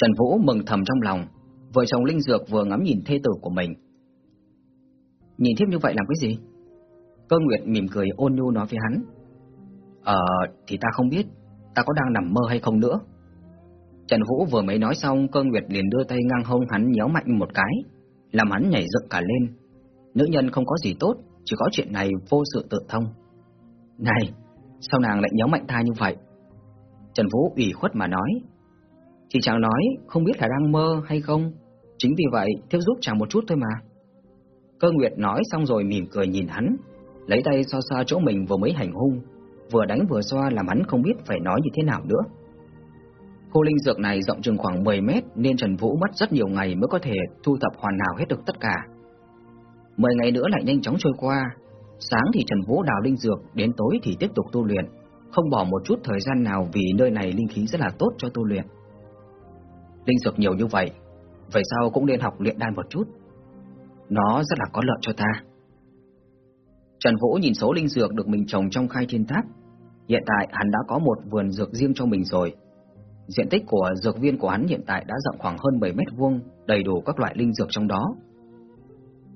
Trần Vũ mừng thầm trong lòng, vợ chồng Linh Dược vừa ngắm nhìn thê tử của mình. Nhìn thiếp như vậy làm cái gì? Cơ Nguyệt mỉm cười ôn nhu nói với hắn. Ờ, thì ta không biết, ta có đang nằm mơ hay không nữa. Trần Vũ vừa mới nói xong, Cơ Nguyệt liền đưa tay ngang hông hắn nhéo mạnh một cái, làm hắn nhảy dựng cả lên. Nữ nhân không có gì tốt, chỉ có chuyện này vô sự tự thông. Này, sao nàng lại nhéo mạnh ta như vậy? Trần Vũ ủy khuất mà nói. Thì chàng nói, không biết là đang mơ hay không, chính vì vậy thiếp giúp chàng một chút thôi mà. Cơ Nguyệt nói xong rồi mỉm cười nhìn hắn, lấy tay xoa xoa chỗ mình vừa mới hành hung, vừa đánh vừa xoa làm hắn không biết phải nói như thế nào nữa. Khu linh dược này rộng chừng khoảng 10 mét nên Trần Vũ mất rất nhiều ngày mới có thể thu thập hoàn hảo hết được tất cả. 10 ngày nữa lại nhanh chóng trôi qua, sáng thì Trần Vũ đào linh dược, đến tối thì tiếp tục tu luyện, không bỏ một chút thời gian nào vì nơi này linh khí rất là tốt cho tu luyện. Linh dược nhiều như vậy, vậy sao cũng nên học luyện đan một chút. Nó rất là có lợi cho ta. Trần Vũ nhìn số linh dược được mình trồng trong khai thiên tháp. Hiện tại hắn đã có một vườn dược riêng cho mình rồi. Diện tích của dược viên của hắn hiện tại đã rộng khoảng hơn 7 mét vuông, đầy đủ các loại linh dược trong đó.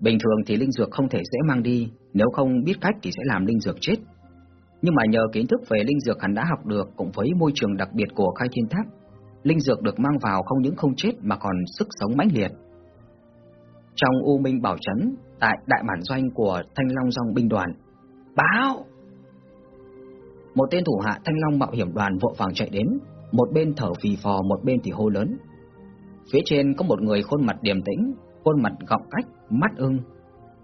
Bình thường thì linh dược không thể dễ mang đi, nếu không biết cách thì sẽ làm linh dược chết. Nhưng mà nhờ kiến thức về linh dược hắn đã học được cùng với môi trường đặc biệt của khai thiên tháp, linh dược được mang vào không những không chết mà còn sức sống mãnh liệt. Trong U Minh Bảo Trấn, tại đại bản doanh của Thanh Long Dòng binh đoàn, báo! Một tên thủ hạ Thanh Long mạo hiểm đoàn vội vàng chạy đến, một bên thở phì phò, một bên thì hô lớn. Phía trên có một người khuôn mặt điềm tĩnh, khuôn mặt gọng cách, mắt ưng.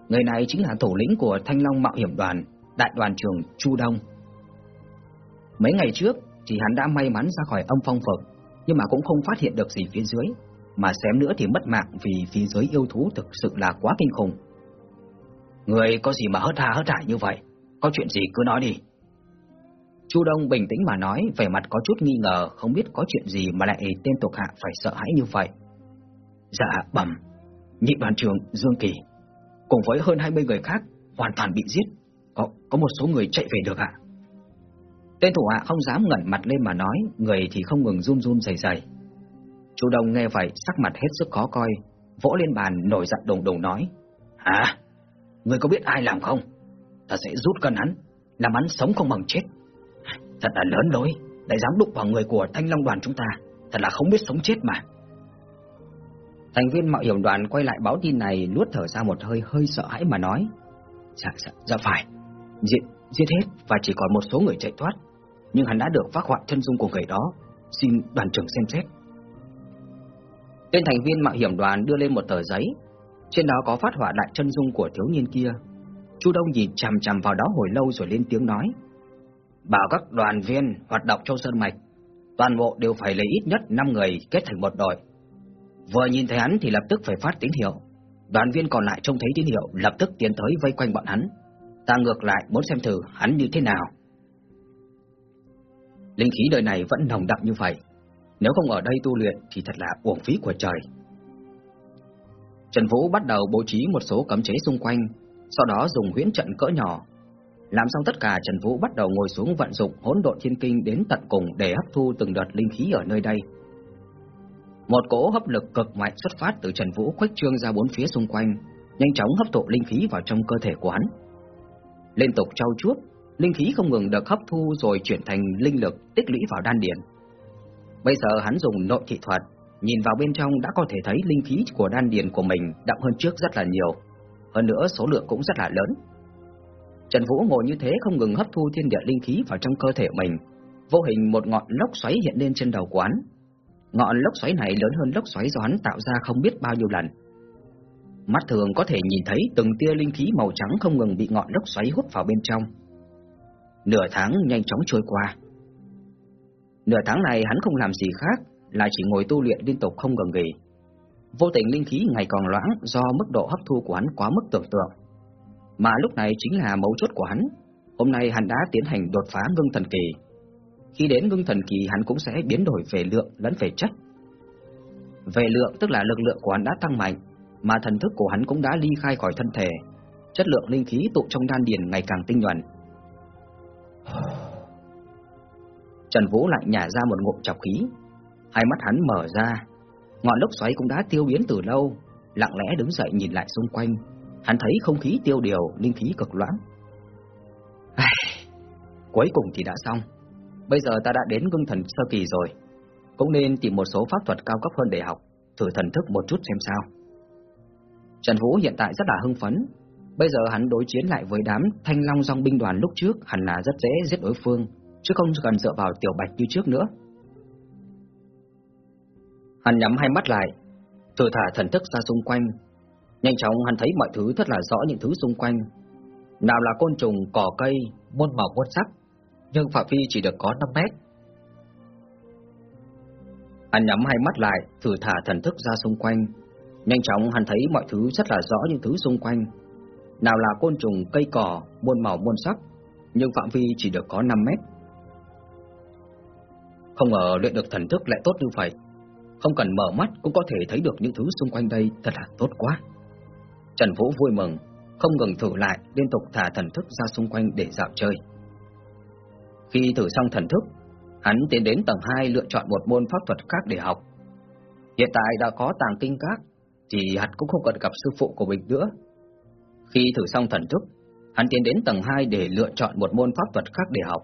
Người này chính là thủ lĩnh của Thanh Long mạo hiểm đoàn, đại đoàn trưởng Chu Đông. Mấy ngày trước thì hắn đã may mắn ra khỏi âm phong vực, nhưng mà cũng không phát hiện được gì phía dưới, mà xém nữa thì mất mạng vì phía dưới yêu thú thực sự là quá kinh khủng. Người có gì mà hớt hà hớt hải như vậy? Có chuyện gì cứ nói đi. Chu Đông bình tĩnh mà nói, vẻ mặt có chút nghi ngờ, không biết có chuyện gì mà lại tên tộc hạ phải sợ hãi như vậy. Dạ, bẩm, nhị đoàn trưởng Dương Kỳ, cùng với hơn 20 người khác, hoàn toàn bị giết. Có có một số người chạy về được ạ. Tên thủ hạ không dám ngẩng mặt lên mà nói, người thì không ngừng run run rẩy rẩy. Chú Đông nghe vậy, sắc mặt hết sức khó coi, vỗ lên bàn nổi giận đùng đùng nói: "Hả? Người có biết ai làm không? Ta sẽ rút cân hắn, làm hắn sống không bằng chết." Thật là lớn lối, lại dám đụng vào người của Thanh Long đoàn chúng ta, thật là không biết sống chết mà. Thành viên mạo hiểm đoàn quay lại báo tin này nuốt thở ra một hơi hơi sợ hãi mà nói. Dạ, dạ, dạ phải, giết, giết hết và chỉ còn một số người chạy thoát, nhưng hắn đã được phát họa chân dung của người đó, xin đoàn trưởng xem xét. Tên thành viên mạo hiểm đoàn đưa lên một tờ giấy, trên đó có phát họa lại chân dung của thiếu niên kia. Chu Đông nhìn chằm chằm vào đó hồi lâu rồi lên tiếng nói bảo các đoàn viên hoạt động trong sơn mạch, toàn bộ đều phải lấy ít nhất 5 người kết thành một đội. Vừa nhìn thấy hắn thì lập tức phải phát tín hiệu. Đoàn viên còn lại trông thấy tín hiệu lập tức tiến tới vây quanh bọn hắn. Ta ngược lại muốn xem thử hắn như thế nào. Linh khí đời này vẫn nồng đậm như vậy. Nếu không ở đây tu luyện thì thật là uổng phí của trời. Trần Vũ bắt đầu bố trí một số cấm chế xung quanh, sau đó dùng huyễn trận cỡ nhỏ làm xong tất cả, Trần Vũ bắt đầu ngồi xuống vận dụng hỗn độn thiên kinh đến tận cùng để hấp thu từng đợt linh khí ở nơi đây. Một cỗ hấp lực cực mạnh xuất phát từ Trần Vũ khuếch trương ra bốn phía xung quanh, nhanh chóng hấp thụ linh khí vào trong cơ thể của hắn. Liên tục trau chuốt, linh khí không ngừng được hấp thu rồi chuyển thành linh lực tích lũy vào đan điền. Bây giờ hắn dùng nội thị thuật, nhìn vào bên trong đã có thể thấy linh khí của đan điền của mình đậm hơn trước rất là nhiều, hơn nữa số lượng cũng rất là lớn. Trần Vũ ngồi như thế không ngừng hấp thu thiên địa linh khí vào trong cơ thể mình. Vô hình một ngọn lốc xoáy hiện lên trên đầu quán. Ngọn lốc xoáy này lớn hơn lốc xoáy do hắn tạo ra không biết bao nhiêu lần. Mắt thường có thể nhìn thấy từng tia linh khí màu trắng không ngừng bị ngọn lốc xoáy hút vào bên trong. Nửa tháng nhanh chóng trôi qua. Nửa tháng này hắn không làm gì khác, là chỉ ngồi tu luyện liên tục không ngừng nghỉ. Vô tình linh khí ngày còn loãng do mức độ hấp thu của hắn quá mức tưởng tượng. Mà lúc này chính là mấu chốt của hắn. Hôm nay hắn đã tiến hành đột phá ngưng thần kỳ. Khi đến ngưng thần kỳ hắn cũng sẽ biến đổi về lượng lẫn về chất. Về lượng tức là lực lượng của hắn đã tăng mạnh, mà thần thức của hắn cũng đã ly khai khỏi thân thể. Chất lượng linh khí tụ trong đan điền ngày càng tinh nhuần. Trần Vũ lại nhả ra một ngụm chọc khí, hai mắt hắn mở ra, Ngọn lốc xoáy cũng đã tiêu biến từ lâu, lặng lẽ đứng dậy nhìn lại xung quanh, hắn thấy không khí tiêu điều, linh khí cực loãng. Ai... Cuối cùng thì đã xong. Bây giờ ta đã đến ngưng thần sơ kỳ rồi, cũng nên tìm một số pháp thuật cao cấp hơn để học, thử thần thức một chút xem sao. Trần Vũ hiện tại rất là hưng phấn, bây giờ hắn đối chiến lại với đám thanh long dòng binh đoàn lúc trước hẳn là rất dễ giết đối phương, chứ không cần dựa vào tiểu bạch như trước nữa. Hắn nhắm hai mắt lại, thử thả thần thức ra xung quanh. Nhanh chóng hắn thấy mọi thứ rất là rõ những thứ xung quanh. Nào là côn trùng, cỏ cây, muôn màu muôn sắc, nhưng phạm vi chỉ được có 5 mét. Hắn nhắm hai mắt lại, thử thả thần thức ra xung quanh. Nhanh chóng hắn thấy mọi thứ rất là rõ những thứ xung quanh. Nào là côn trùng, cây cỏ, muôn màu muôn sắc, nhưng phạm vi chỉ được có 5 mét. Không ngờ luyện được thần thức lại tốt như vậy. Không cần mở mắt cũng có thể thấy được những thứ xung quanh đây thật là tốt quá. Trần Vũ vui mừng, không ngừng thử lại, liên tục thả thần thức ra xung quanh để dạo chơi. Khi thử xong thần thức, hắn tiến đến tầng 2 lựa chọn một môn pháp thuật khác để học. Hiện tại đã có tàng kinh các, thì hắn cũng không cần gặp sư phụ của mình nữa. Khi thử xong thần thức, hắn tiến đến tầng 2 để lựa chọn một môn pháp thuật khác để học.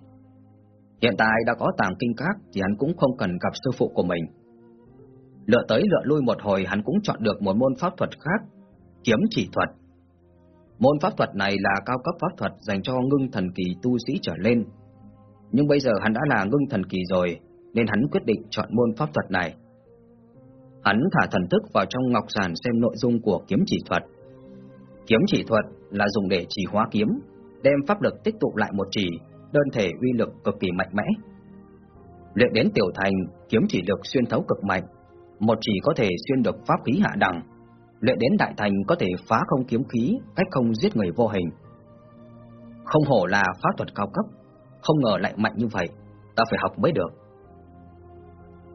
Hiện tại đã có tàng kinh khác thì hắn cũng không cần gặp sư phụ của mình. Lựa tới lựa lui một hồi hắn cũng chọn được một môn pháp thuật khác, kiếm chỉ thuật. Môn pháp thuật này là cao cấp pháp thuật dành cho ngưng thần kỳ tu sĩ trở lên. Nhưng bây giờ hắn đã là ngưng thần kỳ rồi, nên hắn quyết định chọn môn pháp thuật này. Hắn thả thần thức vào trong ngọc giản xem nội dung của kiếm chỉ thuật. Kiếm chỉ thuật là dùng để chỉ hóa kiếm, đem pháp lực tích tụ lại một chỉ, đơn thể uy lực cực kỳ mạnh mẽ. Luyện đến tiểu thành, kiếm chỉ lực xuyên thấu cực mạnh, một chỉ có thể xuyên được pháp khí hạ đẳng, luyện đến đại thành có thể phá không kiếm khí, cách không giết người vô hình. Không hổ là pháp thuật cao cấp, không ngờ lại mạnh như vậy, ta phải học mới được.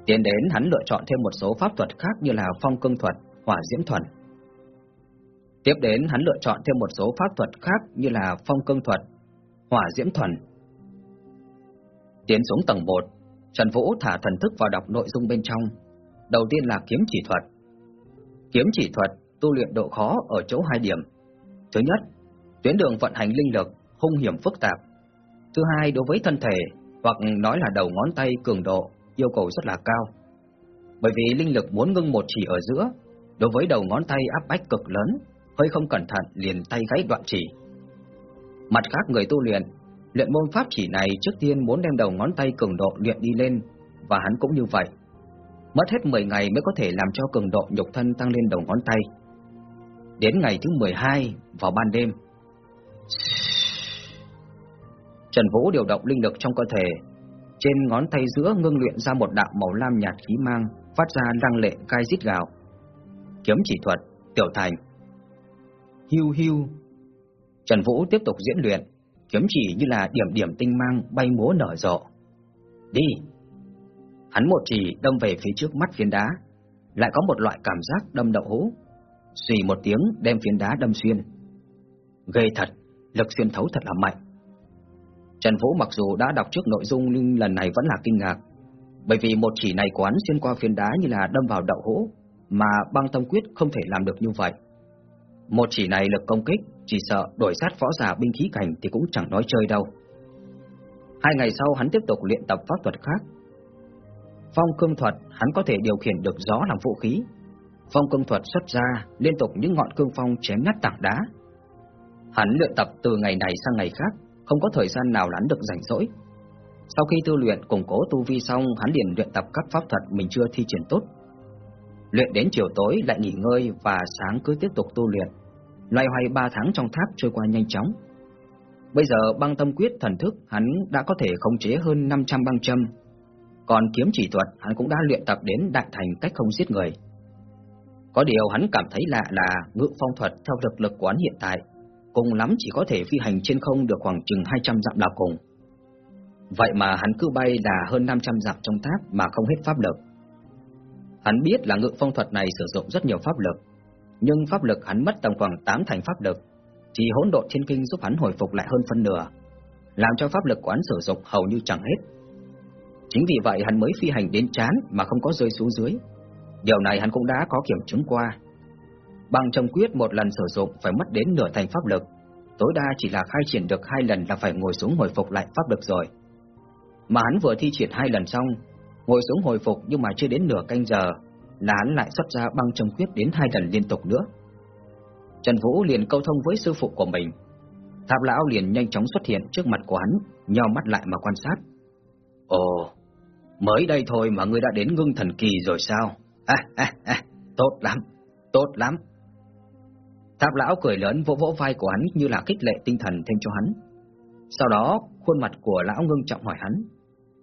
Tiến đến hắn lựa chọn thêm một số pháp thuật khác như là phong cương thuật, hỏa diễm thuật. Tiếp đến hắn lựa chọn thêm một số pháp thuật khác như là phong cương thuật, hỏa diễm thuần. Tiến xuống tầng 1, Trần Vũ thả thần thức vào đọc nội dung bên trong. Đầu tiên là kiếm chỉ thuật. Kiếm chỉ thuật tu luyện độ khó ở chỗ hai điểm. Thứ nhất, tuyến đường vận hành linh lực hung hiểm phức tạp. Thứ hai, đối với thân thể hoặc nói là đầu ngón tay cường độ yêu cầu rất là cao. Bởi vì linh lực muốn ngưng một chỉ ở giữa, đối với đầu ngón tay áp bách cực lớn, hơi không cẩn thận liền tay gãy đoạn chỉ. Mặt khác người tu luyện, luyện môn pháp chỉ này trước tiên muốn đem đầu ngón tay cường độ luyện đi lên, và hắn cũng như vậy. Mất hết 10 ngày mới có thể làm cho cường độ nhục thân tăng lên đầu ngón tay. Đến ngày thứ 12, vào ban đêm, Trần Vũ điều động linh lực trong cơ thể, trên ngón tay giữa ngưng luyện ra một đạo màu lam nhạt khí mang, phát ra lăng lệ gai rít gào. Kiếm chỉ thuật, tiểu thành. Hiu hiu. Trần Vũ tiếp tục diễn luyện, kiếm chỉ như là điểm điểm tinh mang bay múa nở rộ. Đi. Hắn một chỉ đâm về phía trước mắt phiến đá, lại có một loại cảm giác đâm đậu hũ. Xùy một tiếng đem phiến đá đâm xuyên. Gây thật, lực xuyên thấu thật là mạnh. Trần Vũ mặc dù đã đọc trước nội dung nhưng lần này vẫn là kinh ngạc, bởi vì một chỉ này quán xuyên qua phiến đá như là đâm vào đậu hũ, mà băng tâm quyết không thể làm được như vậy. Một chỉ này lực công kích, chỉ sợ đổi sát võ giả binh khí cảnh thì cũng chẳng nói chơi đâu. Hai ngày sau hắn tiếp tục luyện tập pháp thuật khác. Phong cương thuật hắn có thể điều khiển được gió làm vũ khí. Phong cương thuật xuất ra liên tục những ngọn cương phong chém nát tảng đá. Hắn luyện tập từ ngày này sang ngày khác, không có thời gian nào hắn được rảnh rỗi. Sau khi tu luyện củng cố tu vi xong, hắn liền luyện tập các pháp thuật mình chưa thi triển tốt. Luyện đến chiều tối lại nghỉ ngơi và sáng cứ tiếp tục tu luyện. Loay hoay ba tháng trong tháp trôi qua nhanh chóng. Bây giờ băng tâm quyết thần thức hắn đã có thể khống chế hơn 500 băng châm. Còn kiếm chỉ thuật hắn cũng đã luyện tập đến đại thành cách không giết người. Có điều hắn cảm thấy lạ là ngự phong thuật theo thực lực của hắn hiện tại cùng lắm chỉ có thể phi hành trên không được khoảng chừng 200 dặm là cùng. Vậy mà hắn cứ bay là hơn 500 dặm trong tháp mà không hết pháp lực. Hắn biết là ngự phong thuật này sử dụng rất nhiều pháp lực, nhưng pháp lực hắn mất tầm khoảng 8 thành pháp lực, chỉ hỗn độn thiên kinh giúp hắn hồi phục lại hơn phân nửa, làm cho pháp lực của hắn sử dụng hầu như chẳng hết. Chính vì vậy hắn mới phi hành đến chán mà không có rơi xuống dưới. Điều này hắn cũng đã có kiểm chứng qua. Bằng trầm quyết một lần sử dụng phải mất đến nửa thành pháp lực, tối đa chỉ là khai triển được hai lần là phải ngồi xuống hồi phục lại pháp lực rồi. Mà hắn vừa thi triển hai lần xong, ngồi xuống hồi phục nhưng mà chưa đến nửa canh giờ, là hắn lại xuất ra băng trầm quyết đến hai lần liên tục nữa. Trần Vũ liền câu thông với sư phụ của mình. Tháp lão liền nhanh chóng xuất hiện trước mặt của hắn, nheo mắt lại mà quan sát. Ồ, mới đây thôi mà ngươi đã đến ngưng thần kỳ rồi sao? À, à, à, tốt lắm, tốt lắm. Tháp lão cười lớn vỗ vỗ vai của hắn như là kích lệ tinh thần thêm cho hắn. Sau đó, khuôn mặt của lão ngưng trọng hỏi hắn,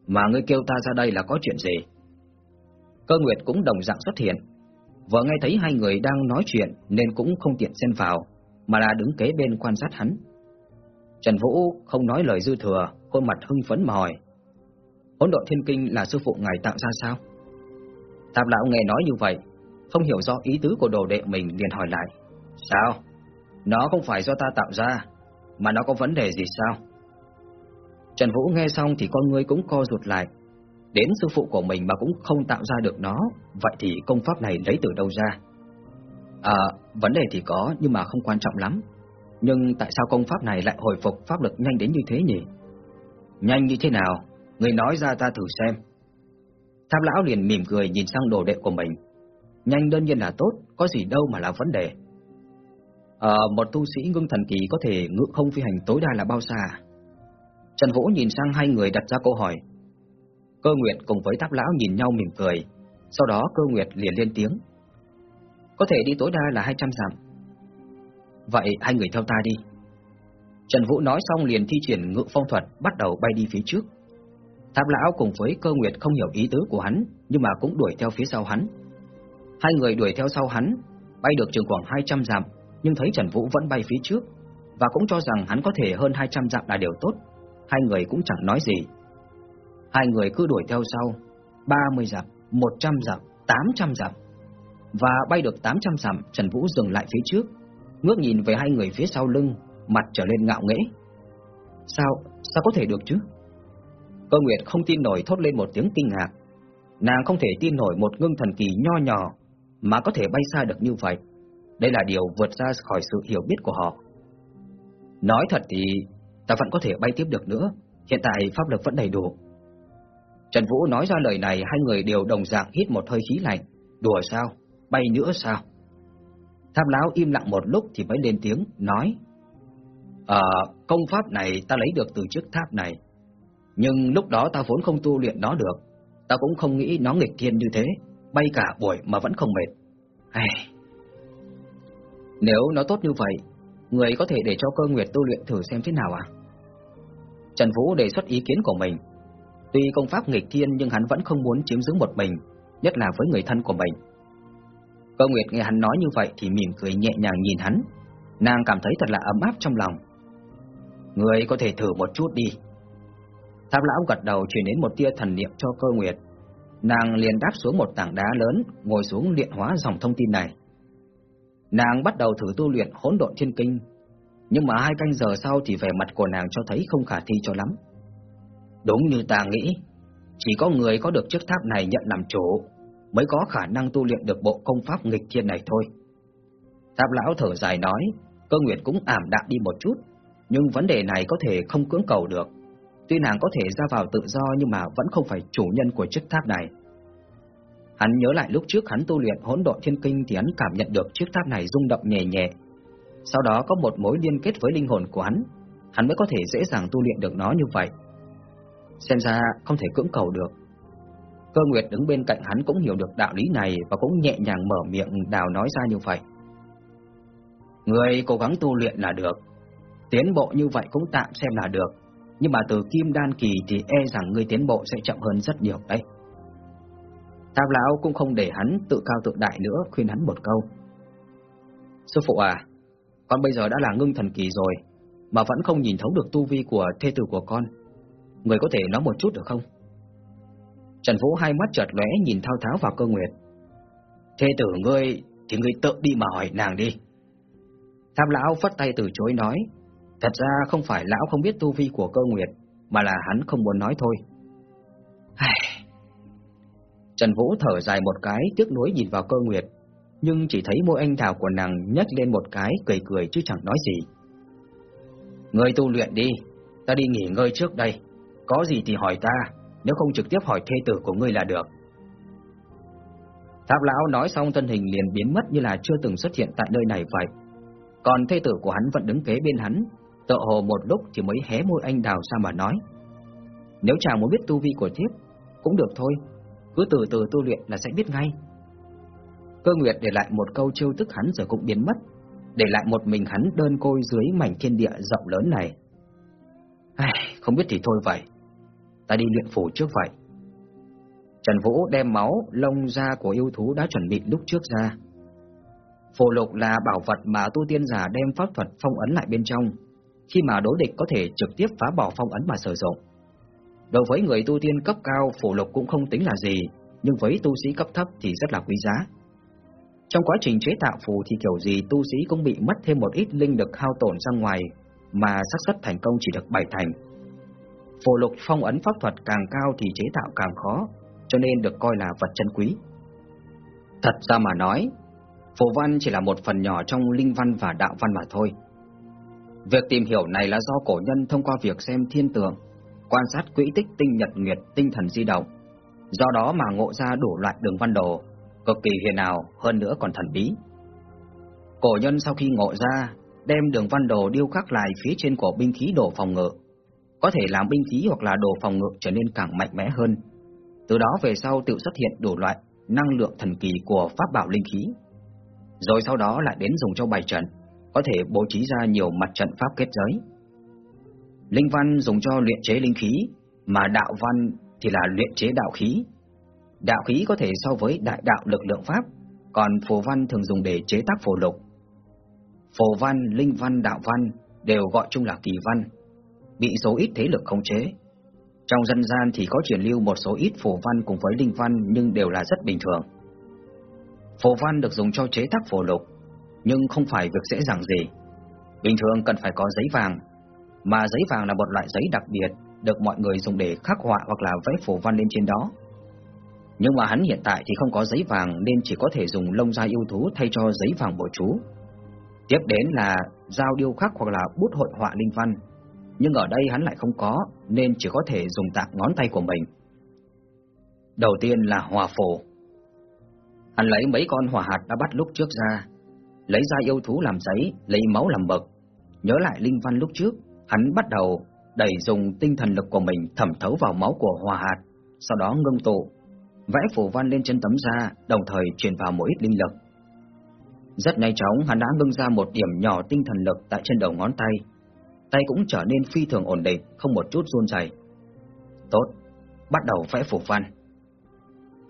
mà ngươi kêu ta ra đây là có chuyện gì? Cơ Nguyệt cũng đồng dạng xuất hiện, Vợ nghe thấy hai người đang nói chuyện nên cũng không tiện xen vào, mà là đứng kế bên quan sát hắn. Trần Vũ không nói lời dư thừa, khuôn mặt hưng phấn mà hỏi, hỗn độn thiên kinh là sư phụ ngài tạo ra sao? Tạp lão nghe nói như vậy, không hiểu rõ ý tứ của đồ đệ mình liền hỏi lại, sao? Nó không phải do ta tạo ra, mà nó có vấn đề gì sao? Trần Vũ nghe xong thì con ngươi cũng co rụt lại. Đến sư phụ của mình mà cũng không tạo ra được nó, vậy thì công pháp này lấy từ đâu ra? À, vấn đề thì có nhưng mà không quan trọng lắm. Nhưng tại sao công pháp này lại hồi phục pháp lực nhanh đến như thế nhỉ? Nhanh như thế nào? Người nói ra ta thử xem. Tham lão liền mỉm cười nhìn sang đồ đệ của mình. Nhanh đơn nhiên là tốt, có gì đâu mà là vấn đề. À, một tu sĩ ngưng thần kỳ có thể ngự không phi hành tối đa là bao xa à? Trần Vũ nhìn sang hai người đặt ra câu hỏi. Cơ Nguyệt cùng với Tháp Lão nhìn nhau mỉm cười, sau đó Cơ Nguyệt liền lên tiếng. Có thể đi tối đa là 200 dặm. Vậy hai người theo ta đi. Trần Vũ nói xong liền thi triển ngự phong thuật bắt đầu bay đi phía trước. Tháp Lão cùng với Cơ Nguyệt không hiểu ý tứ của hắn, nhưng mà cũng đuổi theo phía sau hắn. Hai người đuổi theo sau hắn, bay được chừng khoảng 200 dặm, nhưng thấy Trần Vũ vẫn bay phía trước, và cũng cho rằng hắn có thể hơn 200 dặm là điều tốt hai người cũng chẳng nói gì. Hai người cứ đuổi theo sau, 30 dặm, 100 dặm, 800 dặm. Và bay được 800 dặm, Trần Vũ dừng lại phía trước, ngước nhìn về hai người phía sau lưng, mặt trở lên ngạo nghễ. Sao, sao có thể được chứ? Cơ Nguyệt không tin nổi thốt lên một tiếng kinh ngạc. Nàng không thể tin nổi một ngưng thần kỳ nho nhỏ mà có thể bay xa được như vậy. Đây là điều vượt ra khỏi sự hiểu biết của họ. Nói thật thì ta vẫn có thể bay tiếp được nữa, hiện tại pháp lực vẫn đầy đủ. Trần Vũ nói ra lời này, hai người đều đồng dạng hít một hơi khí lạnh, đùa sao, bay nữa sao? Tham lão im lặng một lúc thì mới lên tiếng, nói Ờ, công pháp này ta lấy được từ chiếc tháp này, nhưng lúc đó ta vốn không tu luyện nó được, ta cũng không nghĩ nó nghịch thiên như thế, bay cả buổi mà vẫn không mệt. Ai... Nếu nó tốt như vậy, người có thể để cho cơ nguyệt tu luyện thử xem thế nào à? Trần Vũ đề xuất ý kiến của mình. Tuy công pháp nghịch thiên nhưng hắn vẫn không muốn chiếm giữ một mình, nhất là với người thân của mình. Cơ Nguyệt nghe hắn nói như vậy thì mỉm cười nhẹ nhàng nhìn hắn, nàng cảm thấy thật là ấm áp trong lòng. Người có thể thử một chút đi. Tháp lão gật đầu truyền đến một tia thần niệm cho Cơ Nguyệt. Nàng liền đáp xuống một tảng đá lớn, ngồi xuống luyện hóa dòng thông tin này. Nàng bắt đầu thử tu luyện hỗn độn thiên kinh, nhưng mà hai canh giờ sau thì vẻ mặt của nàng cho thấy không khả thi cho lắm. Đúng như ta nghĩ, chỉ có người có được chiếc tháp này nhận làm chủ mới có khả năng tu luyện được bộ công pháp nghịch thiên này thôi. Tháp lão thở dài nói, cơ nguyệt cũng ảm đạm đi một chút, nhưng vấn đề này có thể không cưỡng cầu được. Tuy nàng có thể ra vào tự do nhưng mà vẫn không phải chủ nhân của chiếc tháp này. Hắn nhớ lại lúc trước hắn tu luyện hỗn độn thiên kinh thì hắn cảm nhận được chiếc tháp này rung động nhẹ nhẹ, sau đó có một mối liên kết với linh hồn của hắn, hắn mới có thể dễ dàng tu luyện được nó như vậy. Xem ra không thể cưỡng cầu được. Cơ Nguyệt đứng bên cạnh hắn cũng hiểu được đạo lý này và cũng nhẹ nhàng mở miệng đào nói ra như vậy. Người cố gắng tu luyện là được, tiến bộ như vậy cũng tạm xem là được, nhưng mà từ kim đan kỳ thì e rằng người tiến bộ sẽ chậm hơn rất nhiều đấy. Tam lão cũng không để hắn tự cao tự đại nữa, khuyên hắn một câu. Sư phụ à, con bây giờ đã là ngưng thần kỳ rồi, mà vẫn không nhìn thấu được tu vi của thê tử của con. Người có thể nói một chút được không? Trần Vũ hai mắt chợt lóe nhìn thao tháo vào cơ nguyệt. Thê tử ngươi thì ngươi tự đi mà hỏi nàng đi. Tham lão phất tay từ chối nói, thật ra không phải lão không biết tu vi của cơ nguyệt, mà là hắn không muốn nói thôi. Trần Vũ thở dài một cái, tiếc nuối nhìn vào cơ nguyệt, nhưng chỉ thấy môi anh thảo của nàng nhếch lên một cái, cười cười chứ chẳng nói gì. Ngươi tu luyện đi, ta đi nghỉ ngơi trước đây. Có gì thì hỏi ta, nếu không trực tiếp hỏi thê tử của ngươi là được. Tháp lão nói xong thân hình liền biến mất như là chưa từng xuất hiện tại nơi này vậy. Còn thê tử của hắn vẫn đứng kế bên hắn, tợ hồ một lúc thì mới hé môi anh đào ra mà nói. Nếu chàng muốn biết tu vi của thiếp, cũng được thôi, cứ từ từ tu luyện là sẽ biết ngay. Cơ Nguyệt để lại một câu trêu tức hắn rồi cũng biến mất, để lại một mình hắn đơn côi dưới mảnh thiên địa rộng lớn này. Ai, không biết thì thôi vậy, ta đi luyện phủ trước vậy. Trần Vũ đem máu, lông da của yêu thú đã chuẩn bị lúc trước ra. Phù lục là bảo vật mà tu tiên giả đem pháp thuật phong ấn lại bên trong, khi mà đối địch có thể trực tiếp phá bỏ phong ấn mà sử dụng. Đối với người tu tiên cấp cao, phù lục cũng không tính là gì, nhưng với tu sĩ cấp thấp thì rất là quý giá. Trong quá trình chế tạo phù thì kiểu gì tu sĩ cũng bị mất thêm một ít linh lực hao tổn ra ngoài, mà xác suất thành công chỉ được bảy thành. Phổ lục phong ấn pháp thuật càng cao thì chế tạo càng khó, cho nên được coi là vật chân quý. Thật ra mà nói, phổ văn chỉ là một phần nhỏ trong linh văn và đạo văn mà thôi. Việc tìm hiểu này là do cổ nhân thông qua việc xem thiên tượng, quan sát quỹ tích tinh nhật nguyệt tinh thần di động, do đó mà ngộ ra đủ loại đường văn đồ, cực kỳ huyền ảo, hơn nữa còn thần bí. Cổ nhân sau khi ngộ ra, đem đường văn đồ điêu khắc lại phía trên của binh khí đồ phòng ngự, có thể làm binh khí hoặc là đồ phòng ngự trở nên càng mạnh mẽ hơn. Từ đó về sau tự xuất hiện đủ loại năng lượng thần kỳ của pháp bảo linh khí. Rồi sau đó lại đến dùng cho bài trận, có thể bố trí ra nhiều mặt trận pháp kết giới. Linh văn dùng cho luyện chế linh khí, mà đạo văn thì là luyện chế đạo khí. Đạo khí có thể so với đại đạo lực lượng pháp, còn phù văn thường dùng để chế tác phù lục. Phù văn, linh văn, đạo văn đều gọi chung là kỳ văn, bị số ít thế lực khống chế. Trong dân gian thì có truyền lưu một số ít phổ văn cùng với linh văn nhưng đều là rất bình thường. phổ văn được dùng cho chế tác phổ lục, nhưng không phải việc dễ dàng gì. Bình thường cần phải có giấy vàng, mà giấy vàng là một loại giấy đặc biệt được mọi người dùng để khắc họa hoặc là vẽ phổ văn lên trên đó. Nhưng mà hắn hiện tại thì không có giấy vàng nên chỉ có thể dùng lông da yêu thú thay cho giấy vàng bổ chú. Tiếp đến là dao điêu khắc hoặc là bút hội họa linh văn. Nhưng ở đây hắn lại không có nên chỉ có thể dùng tạc ngón tay của mình. Đầu tiên là hòa phổ. Hắn lấy mấy con hỏa hạt đã bắt lúc trước ra, lấy ra yêu thú làm giấy, lấy máu làm mực. Nhớ lại linh văn lúc trước, hắn bắt đầu đẩy dùng tinh thần lực của mình thẩm thấu vào máu của hỏa hạt, sau đó ngưng tụ, vẽ phù văn lên trên tấm da, đồng thời truyền vào một ít linh lực. Rất nhanh chóng, hắn đã ngưng ra một điểm nhỏ tinh thần lực tại trên đầu ngón tay. Tay cũng trở nên phi thường ổn định, không một chút run rẩy. Tốt, bắt đầu vẽ phù văn.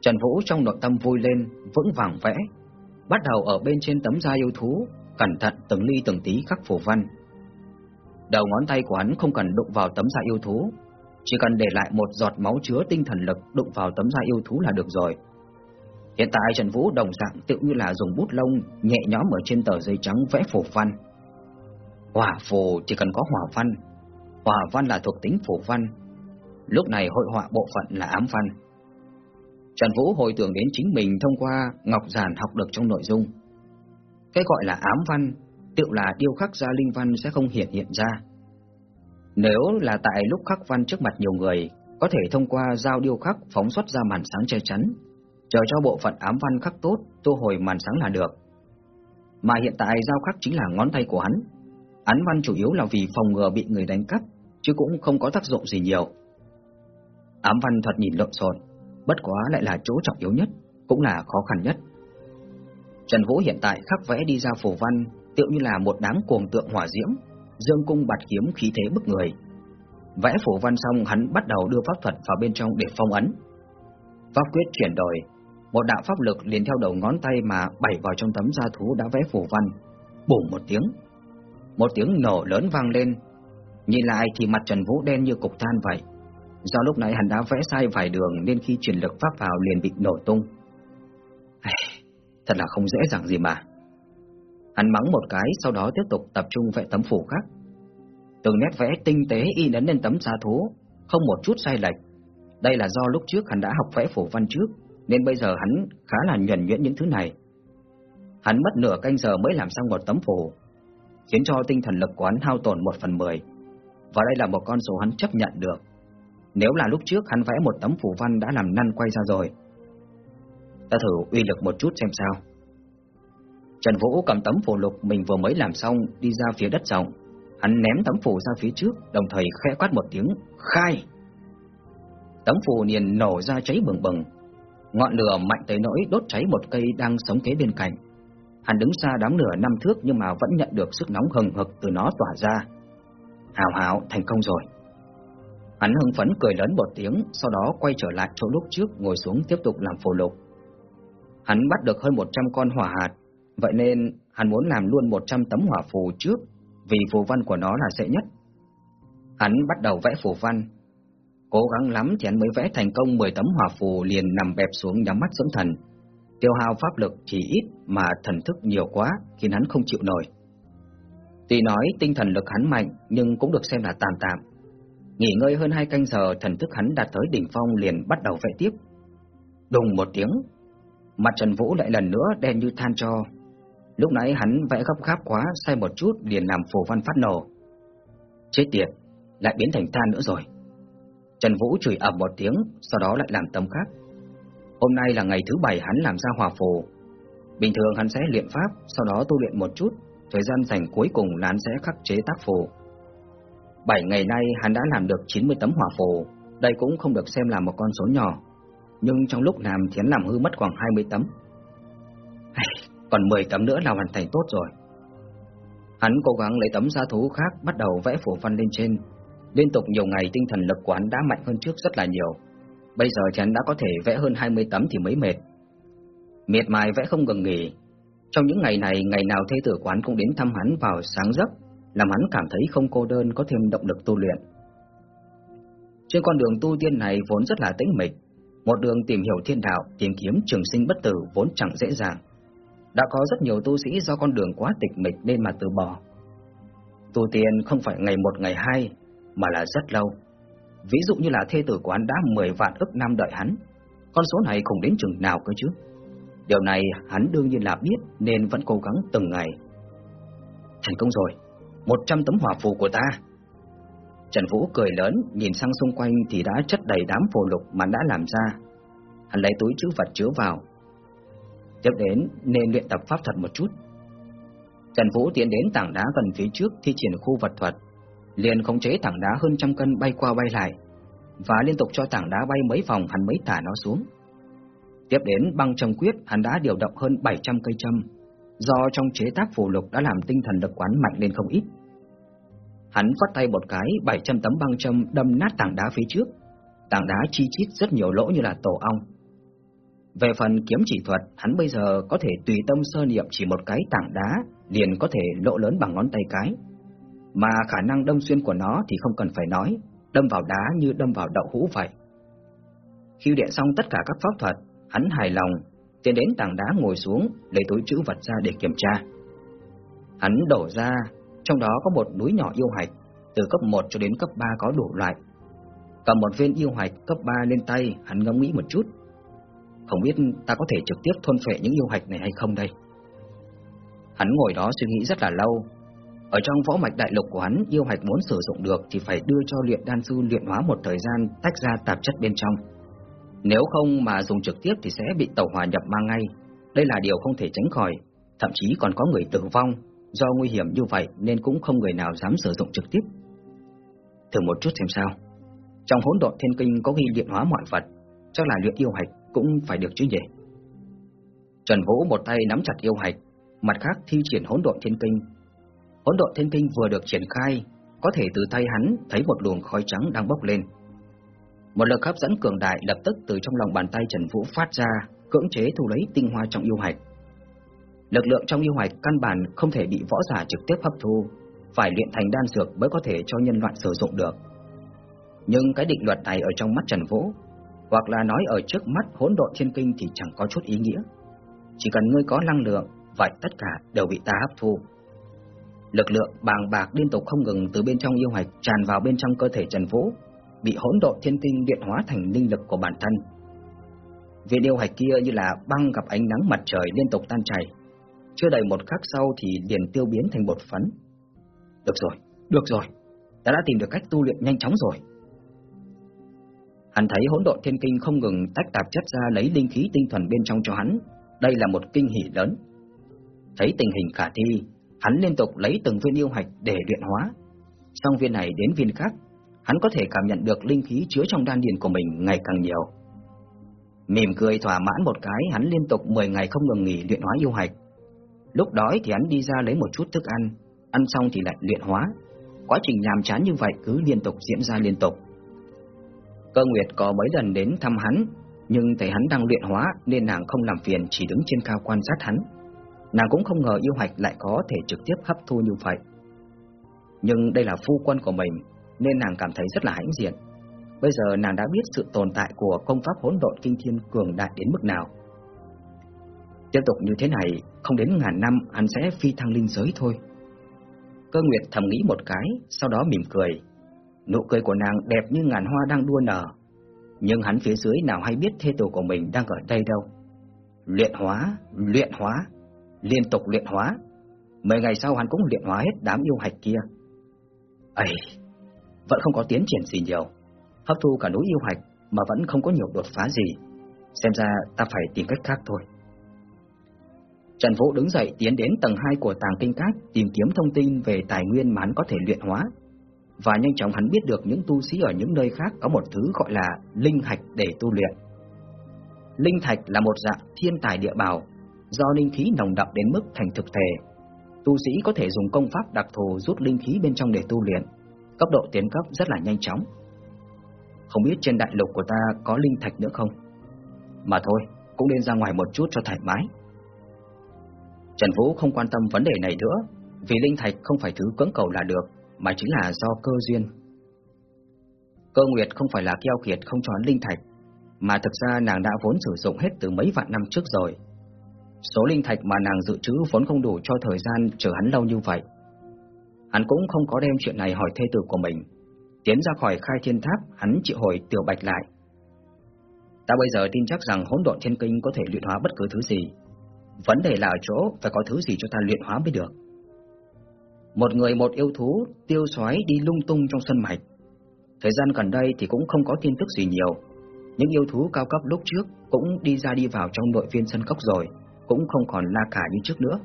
Trần Vũ trong nội tâm vui lên, vững vàng vẽ, bắt đầu ở bên trên tấm da yêu thú, cẩn thận từng ly từng tí khắc phù văn. Đầu ngón tay của hắn không cần đụng vào tấm da yêu thú, chỉ cần để lại một giọt máu chứa tinh thần lực đụng vào tấm da yêu thú là được rồi. Hiện tại Trần Vũ đồng dạng tự như là dùng bút lông nhẹ nhõm ở trên tờ giấy trắng vẽ phù văn. Hỏa phù chỉ cần có hỏa văn, hỏa văn là thuộc tính phù văn. Lúc này hội họa bộ phận là ám văn. Trần Vũ hồi tưởng đến chính mình thông qua ngọc giản học được trong nội dung. Cái gọi là ám văn, tự là điêu khắc ra linh văn sẽ không hiện hiện ra. Nếu là tại lúc khắc văn trước mặt nhiều người, có thể thông qua dao điêu khắc phóng xuất ra màn sáng che chắn, chờ cho bộ phận ám văn khắc tốt, tô hồi màn sáng là được. Mà hiện tại dao khắc chính là ngón tay của hắn. Án văn chủ yếu là vì phòng ngừa bị người đánh cắp, chứ cũng không có tác dụng gì nhiều. Ám văn thuật nhìn lộn xộn, bất quá lại là chỗ trọng yếu nhất, cũng là khó khăn nhất. Trần Vũ hiện tại khắc vẽ đi ra phổ văn, tựa như là một đám cuồng tượng hỏa diễm, dương cung bạt kiếm khí thế bức người. Vẽ phổ văn xong, hắn bắt đầu đưa pháp thuật vào bên trong để phong ấn. Pháp quyết chuyển đổi, một đạo pháp lực liền theo đầu ngón tay mà bảy vào trong tấm da thú đã vẽ phổ văn. bổ một tiếng. Một tiếng nổ lớn vang lên. Nhìn lại thì mặt Trần Vũ đen như cục than vậy. Do lúc nãy hắn đã vẽ sai vài đường nên khi truyền lực pháp vào liền bị nổ tung. Thật là không dễ dàng gì mà. Hắn mắng một cái, sau đó tiếp tục tập trung vẽ tấm phủ khác. Từng nét vẽ tinh tế y ấn lên tấm da thú, không một chút sai lệch. Đây là do lúc trước hắn đã học vẽ phủ văn trước, nên bây giờ hắn khá là nhuần nhuyễn những thứ này. Hắn mất nửa canh giờ mới làm xong một tấm phủ khiến cho tinh thần lực của hắn hao tổn một phần mười. Và đây là một con số hắn chấp nhận được. Nếu là lúc trước hắn vẽ một tấm phù văn đã làm năn quay ra rồi. Ta thử uy lực một chút xem sao. Trần Vũ cầm tấm phù lục mình vừa mới làm xong đi ra phía đất rộng. Hắn ném tấm phù ra phía trước, đồng thời khẽ quát một tiếng, khai. Tấm phù liền nổ ra cháy bừng bừng. Ngọn lửa mạnh tới nỗi đốt cháy một cây đang sống kế bên cạnh. Hắn đứng xa đám lửa năm thước nhưng mà vẫn nhận được sức nóng hừng hực từ nó tỏa ra. Hào hào, thành công rồi. Hắn hưng phấn cười lớn một tiếng, sau đó quay trở lại chỗ lúc trước ngồi xuống tiếp tục làm phù lục. Hắn bắt được hơn 100 con hỏa hạt, vậy nên hắn muốn làm luôn 100 tấm hỏa phù trước, vì phù văn của nó là dễ nhất. Hắn bắt đầu vẽ phù văn. Cố gắng lắm thì hắn mới vẽ thành công 10 tấm hỏa phù liền nằm bẹp xuống nhắm mắt dưỡng thần. Tiêu hao pháp lực chỉ ít mà thần thức nhiều quá khiến hắn không chịu nổi. Tuy nói tinh thần lực hắn mạnh nhưng cũng được xem là tàn tạm. Nghỉ ngơi hơn hai canh giờ thần thức hắn đạt tới đỉnh phong liền bắt đầu vẽ tiếp. Đùng một tiếng, mặt Trần Vũ lại lần nữa đen như than cho. Lúc nãy hắn vẽ gấp gáp quá, sai một chút liền làm phù văn phát nổ. Chết tiệt, lại biến thành than nữa rồi. Trần Vũ chửi ầm một tiếng, sau đó lại làm tấm khác. Hôm nay là ngày thứ bảy hắn làm ra hỏa phù. Bình thường hắn sẽ luyện pháp, sau đó tu luyện một chút, thời gian dành cuối cùng là hắn sẽ khắc chế tác phù. Bảy ngày nay hắn đã làm được 90 tấm hỏa phù, đây cũng không được xem là một con số nhỏ. Nhưng trong lúc làm thì hắn làm hư mất khoảng 20 tấm. Còn 10 tấm nữa là hoàn thành tốt rồi. Hắn cố gắng lấy tấm gia thú khác bắt đầu vẽ phù văn lên trên. Liên tục nhiều ngày tinh thần lực của hắn đã mạnh hơn trước rất là nhiều. Bây giờ thì hắn đã có thể vẽ hơn 20 tấm thì mới mệt. Miệt mài vẽ không ngừng nghỉ. Trong những ngày này, ngày nào thê tử quán cũng đến thăm hắn vào sáng giấc, làm hắn cảm thấy không cô đơn có thêm động lực tu luyện. Trên con đường tu tiên này vốn rất là tĩnh mịch, một đường tìm hiểu thiên đạo, tìm kiếm trường sinh bất tử vốn chẳng dễ dàng. Đã có rất nhiều tu sĩ do con đường quá tịch mịch nên mà từ bỏ. Tu tiên không phải ngày một ngày hai, mà là rất lâu. Ví dụ như là thê tử của hắn đã 10 vạn ức năm đợi hắn, con số này không đến chừng nào cơ chứ. Điều này hắn đương nhiên là biết nên vẫn cố gắng từng ngày. Thành công rồi, 100 tấm hỏa phù của ta. Trần Vũ cười lớn, nhìn sang xung quanh thì đã chất đầy đám phù lục mà đã làm ra. Hắn lấy túi chữ vật chứa vào. Tiếp đến nên luyện tập pháp thuật một chút. Trần Vũ tiến đến tảng đá gần phía trước thi triển khu vật thuật, liền khống chế tảng đá hơn trăm cân bay qua bay lại, và liên tục cho tảng đá bay mấy vòng hắn mới thả nó xuống. Tiếp đến băng trầm quyết hắn đã điều động hơn 700 cây châm, do trong chế tác phù lục đã làm tinh thần lực quán mạnh lên không ít. Hắn phát tay một cái, 700 tấm băng châm đâm nát tảng đá phía trước. Tảng đá chi chít rất nhiều lỗ như là tổ ong. Về phần kiếm chỉ thuật, hắn bây giờ có thể tùy tâm sơ niệm chỉ một cái tảng đá, liền có thể lỗ lớn bằng ngón tay cái. Mà khả năng đâm xuyên của nó thì không cần phải nói, đâm vào đá như đâm vào đậu hũ vậy. Khi điện xong tất cả các pháp thuật, hắn hài lòng, tiến đến tảng đá ngồi xuống, lấy túi chữ vật ra để kiểm tra. Hắn đổ ra trong đó có một núi nhỏ yêu hạch, từ cấp 1 cho đến cấp 3 có đủ loại. Cầm một viên yêu hạch cấp 3 lên tay, hắn ngẫm nghĩ một chút. Không biết ta có thể trực tiếp thôn phệ những yêu hạch này hay không đây? Hắn ngồi đó suy nghĩ rất là lâu. Ở trong võ mạch đại lục của hắn, yêu hạch muốn sử dụng được thì phải đưa cho luyện đan sư luyện hóa một thời gian tách ra tạp chất bên trong. Nếu không mà dùng trực tiếp thì sẽ bị tẩu hòa nhập mang ngay. Đây là điều không thể tránh khỏi, thậm chí còn có người tử vong Do nguy hiểm như vậy nên cũng không người nào dám sử dụng trực tiếp. Thử một chút xem sao. Trong hỗn độn thiên kinh có ghi luyện hóa mọi vật, chắc là luyện yêu hạch cũng phải được chứ nhỉ. Trần Vũ một tay nắm chặt yêu hạch, mặt khác thi triển hỗn độn thiên kinh. Hỗn độn thiên kinh vừa được triển khai, có thể từ tay hắn thấy một luồng khói trắng đang bốc lên. Một lực hấp dẫn cường đại lập tức từ trong lòng bàn tay Trần Vũ phát ra, cưỡng chế thu lấy tinh hoa trong yêu hạch. Lực lượng trong yêu hoạch căn bản không thể bị võ giả trực tiếp hấp thu, phải luyện thành đan dược mới có thể cho nhân loại sử dụng được. Nhưng cái định luật này ở trong mắt Trần Vũ, hoặc là nói ở trước mắt hỗn độn thiên kinh thì chẳng có chút ý nghĩa. Chỉ cần ngươi có năng lượng, vậy tất cả đều bị ta hấp thu. Lực lượng bàng bạc liên tục không ngừng từ bên trong yêu hoạch tràn vào bên trong cơ thể Trần Vũ, bị hỗn độn thiên tinh điện hóa thành linh lực của bản thân. Viên yêu hạch kia như là băng gặp ánh nắng mặt trời liên tục tan chảy. Chưa đầy một khắc sau thì liền tiêu biến thành bột phấn. Được rồi, được rồi, ta đã tìm được cách tu luyện nhanh chóng rồi. Hắn thấy hỗn độn thiên kinh không ngừng tách tạp chất ra lấy linh khí tinh thuần bên trong cho hắn, đây là một kinh hỉ lớn. Thấy tình hình khả thi, hắn liên tục lấy từng viên yêu hạch để luyện hóa. Xong viên này đến viên khác, hắn có thể cảm nhận được linh khí chứa trong đan điền của mình ngày càng nhiều. Mỉm cười thỏa mãn một cái, hắn liên tục 10 ngày không ngừng nghỉ luyện hóa yêu hạch. Lúc đói thì hắn đi ra lấy một chút thức ăn, ăn xong thì lại luyện hóa. Quá trình nhàm chán như vậy cứ liên tục diễn ra liên tục. Cơ Nguyệt có mấy lần đến thăm hắn, nhưng thấy hắn đang luyện hóa nên nàng không làm phiền chỉ đứng trên cao quan sát hắn. Nàng cũng không ngờ yêu hạch lại có thể trực tiếp hấp thu như vậy. Nhưng đây là phu quân của mình, nên nàng cảm thấy rất là hãnh diện. Bây giờ nàng đã biết sự tồn tại của công pháp hỗn độn kinh thiên cường đại đến mức nào. Tiếp tục như thế này, không đến ngàn năm hắn sẽ phi thăng linh giới thôi. Cơ Nguyệt thầm nghĩ một cái, sau đó mỉm cười. Nụ cười của nàng đẹp như ngàn hoa đang đua nở. Nhưng hắn phía dưới nào hay biết thê tử của mình đang ở đây đâu. Luyện hóa, luyện hóa, liên tục luyện hóa. Mấy ngày sau hắn cũng luyện hóa hết đám yêu hạch kia. Ấy, vẫn không có tiến triển gì nhiều. Hấp thu cả núi yêu hạch mà vẫn không có nhiều đột phá gì. Xem ra ta phải tìm cách khác thôi. Trần Vũ đứng dậy tiến đến tầng 2 của tàng kinh các tìm kiếm thông tin về tài nguyên mà hắn có thể luyện hóa. Và nhanh chóng hắn biết được những tu sĩ ở những nơi khác có một thứ gọi là linh hạch để tu luyện. Linh thạch là một dạng thiên tài địa bào do linh khí nồng đậm đến mức thành thực thể. Tu sĩ có thể dùng công pháp đặc thù rút linh khí bên trong để tu luyện, cấp độ tiến cấp rất là nhanh chóng. Không biết trên đại lục của ta có linh thạch nữa không? Mà thôi, cũng nên ra ngoài một chút cho thoải mái. Trần Vũ không quan tâm vấn đề này nữa, vì linh thạch không phải thứ cưỡng cầu là được, mà chính là do cơ duyên. Cơ Nguyệt không phải là keo kiệt không cho linh thạch, mà thực ra nàng đã vốn sử dụng hết từ mấy vạn năm trước rồi. Số linh thạch mà nàng dự trữ vốn không đủ cho thời gian chờ hắn lâu như vậy. Hắn cũng không có đem chuyện này hỏi thê tử của mình. Tiến ra khỏi khai thiên tháp, hắn chịu hồi tiểu bạch lại. Ta bây giờ tin chắc rằng hỗn độn thiên kinh có thể luyện hóa bất cứ thứ gì, Vấn đề là ở chỗ phải có thứ gì cho ta luyện hóa mới được. Một người một yêu thú tiêu xoáy đi lung tung trong sân mạch. Thời gian gần đây thì cũng không có tin tức gì nhiều. Những yêu thú cao cấp lúc trước cũng đi ra đi vào trong nội viên sân cốc rồi, cũng không còn la cả như trước nữa.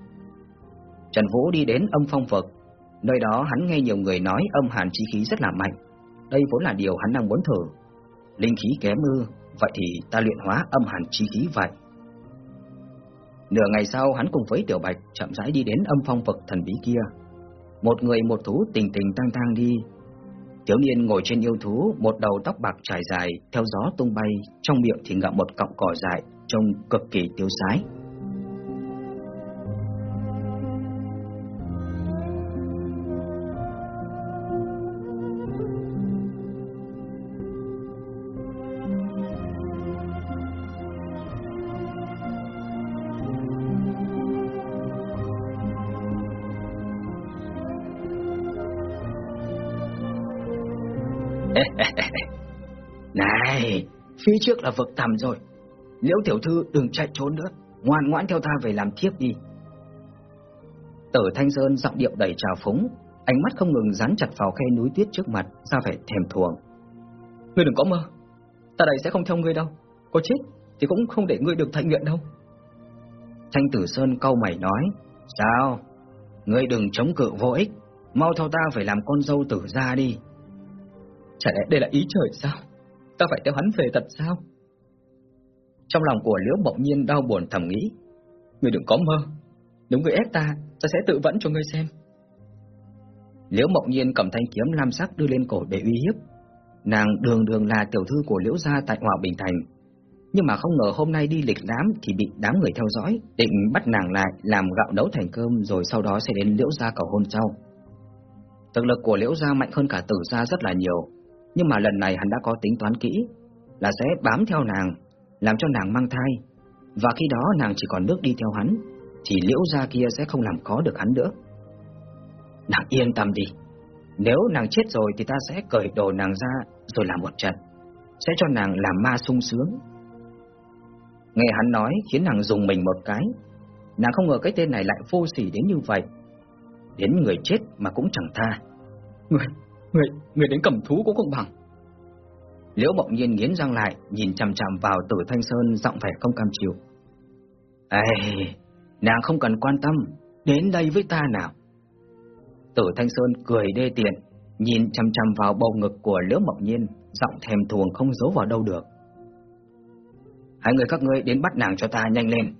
Trần Vũ đi đến âm phong vực, nơi đó hắn nghe nhiều người nói âm hàn chi khí rất là mạnh. Đây vốn là điều hắn đang muốn thử. Linh khí kém ư, vậy thì ta luyện hóa âm hàn chi khí vậy. Nửa ngày sau hắn cùng với Tiểu Bạch chậm rãi đi đến âm phong vực thần bí kia. Một người một thú tình tình tang tang đi. Thiếu niên ngồi trên yêu thú, một đầu tóc bạc trải dài, theo gió tung bay, trong miệng thì ngậm một cọng cỏ dại, trông cực kỳ tiêu sái. Phía trước là vực thẳm rồi. Liễu tiểu thư đừng chạy trốn nữa, ngoan ngoãn theo ta về làm thiếp đi. Tử Thanh Sơn giọng điệu đầy trào phúng, ánh mắt không ngừng dán chặt vào khe núi tuyết trước mặt, ra vẻ thèm thuồng. Ngươi đừng có mơ, ta đây sẽ không theo ngươi đâu, có chết thì cũng không để ngươi được thạnh nguyện đâu. Thanh Tử Sơn cau mày nói, sao? Ngươi đừng chống cự vô ích, mau theo ta phải làm con dâu tử gia đi. Chả lẽ đây là ý trời sao? Ta phải theo hắn về thật sao? Trong lòng của Liễu Mộng Nhiên đau buồn thầm nghĩ. Người đừng có mơ. Nếu người ép ta, ta sẽ tự vẫn cho ngươi xem. Liễu Mộng Nhiên cầm thanh kiếm lam sắc đưa lên cổ để uy hiếp. Nàng đường đường là tiểu thư của Liễu gia tại Hòa Bình Thành. Nhưng mà không ngờ hôm nay đi lịch lãm thì bị đám người theo dõi, định bắt nàng lại làm gạo nấu thành cơm rồi sau đó sẽ đến Liễu gia cầu hôn sau. Thực lực của Liễu gia mạnh hơn cả Tử gia rất là nhiều, nhưng mà lần này hắn đã có tính toán kỹ Là sẽ bám theo nàng Làm cho nàng mang thai Và khi đó nàng chỉ còn nước đi theo hắn Thì liễu gia kia sẽ không làm khó được hắn nữa Nàng yên tâm đi Nếu nàng chết rồi thì ta sẽ cởi đồ nàng ra Rồi làm một trận Sẽ cho nàng làm ma sung sướng Nghe hắn nói khiến nàng dùng mình một cái. Nàng không ngờ cái tên này lại vô sỉ đến như vậy. Đến người chết mà cũng chẳng tha. Người, người, người đến cầm thú cũng không bằng. Liễu Mộng Nhiên nghiến răng lại, nhìn chằm chằm vào Tử Thanh Sơn giọng vẻ không cam chịu. Ê, nàng không cần quan tâm, đến đây với ta nào. Tử Thanh Sơn cười đê tiện, nhìn chằm chằm vào bầu ngực của Liễu Mộng Nhiên, giọng thèm thuồng không giấu vào đâu được. Hai người các ngươi đến bắt nàng cho ta nhanh lên.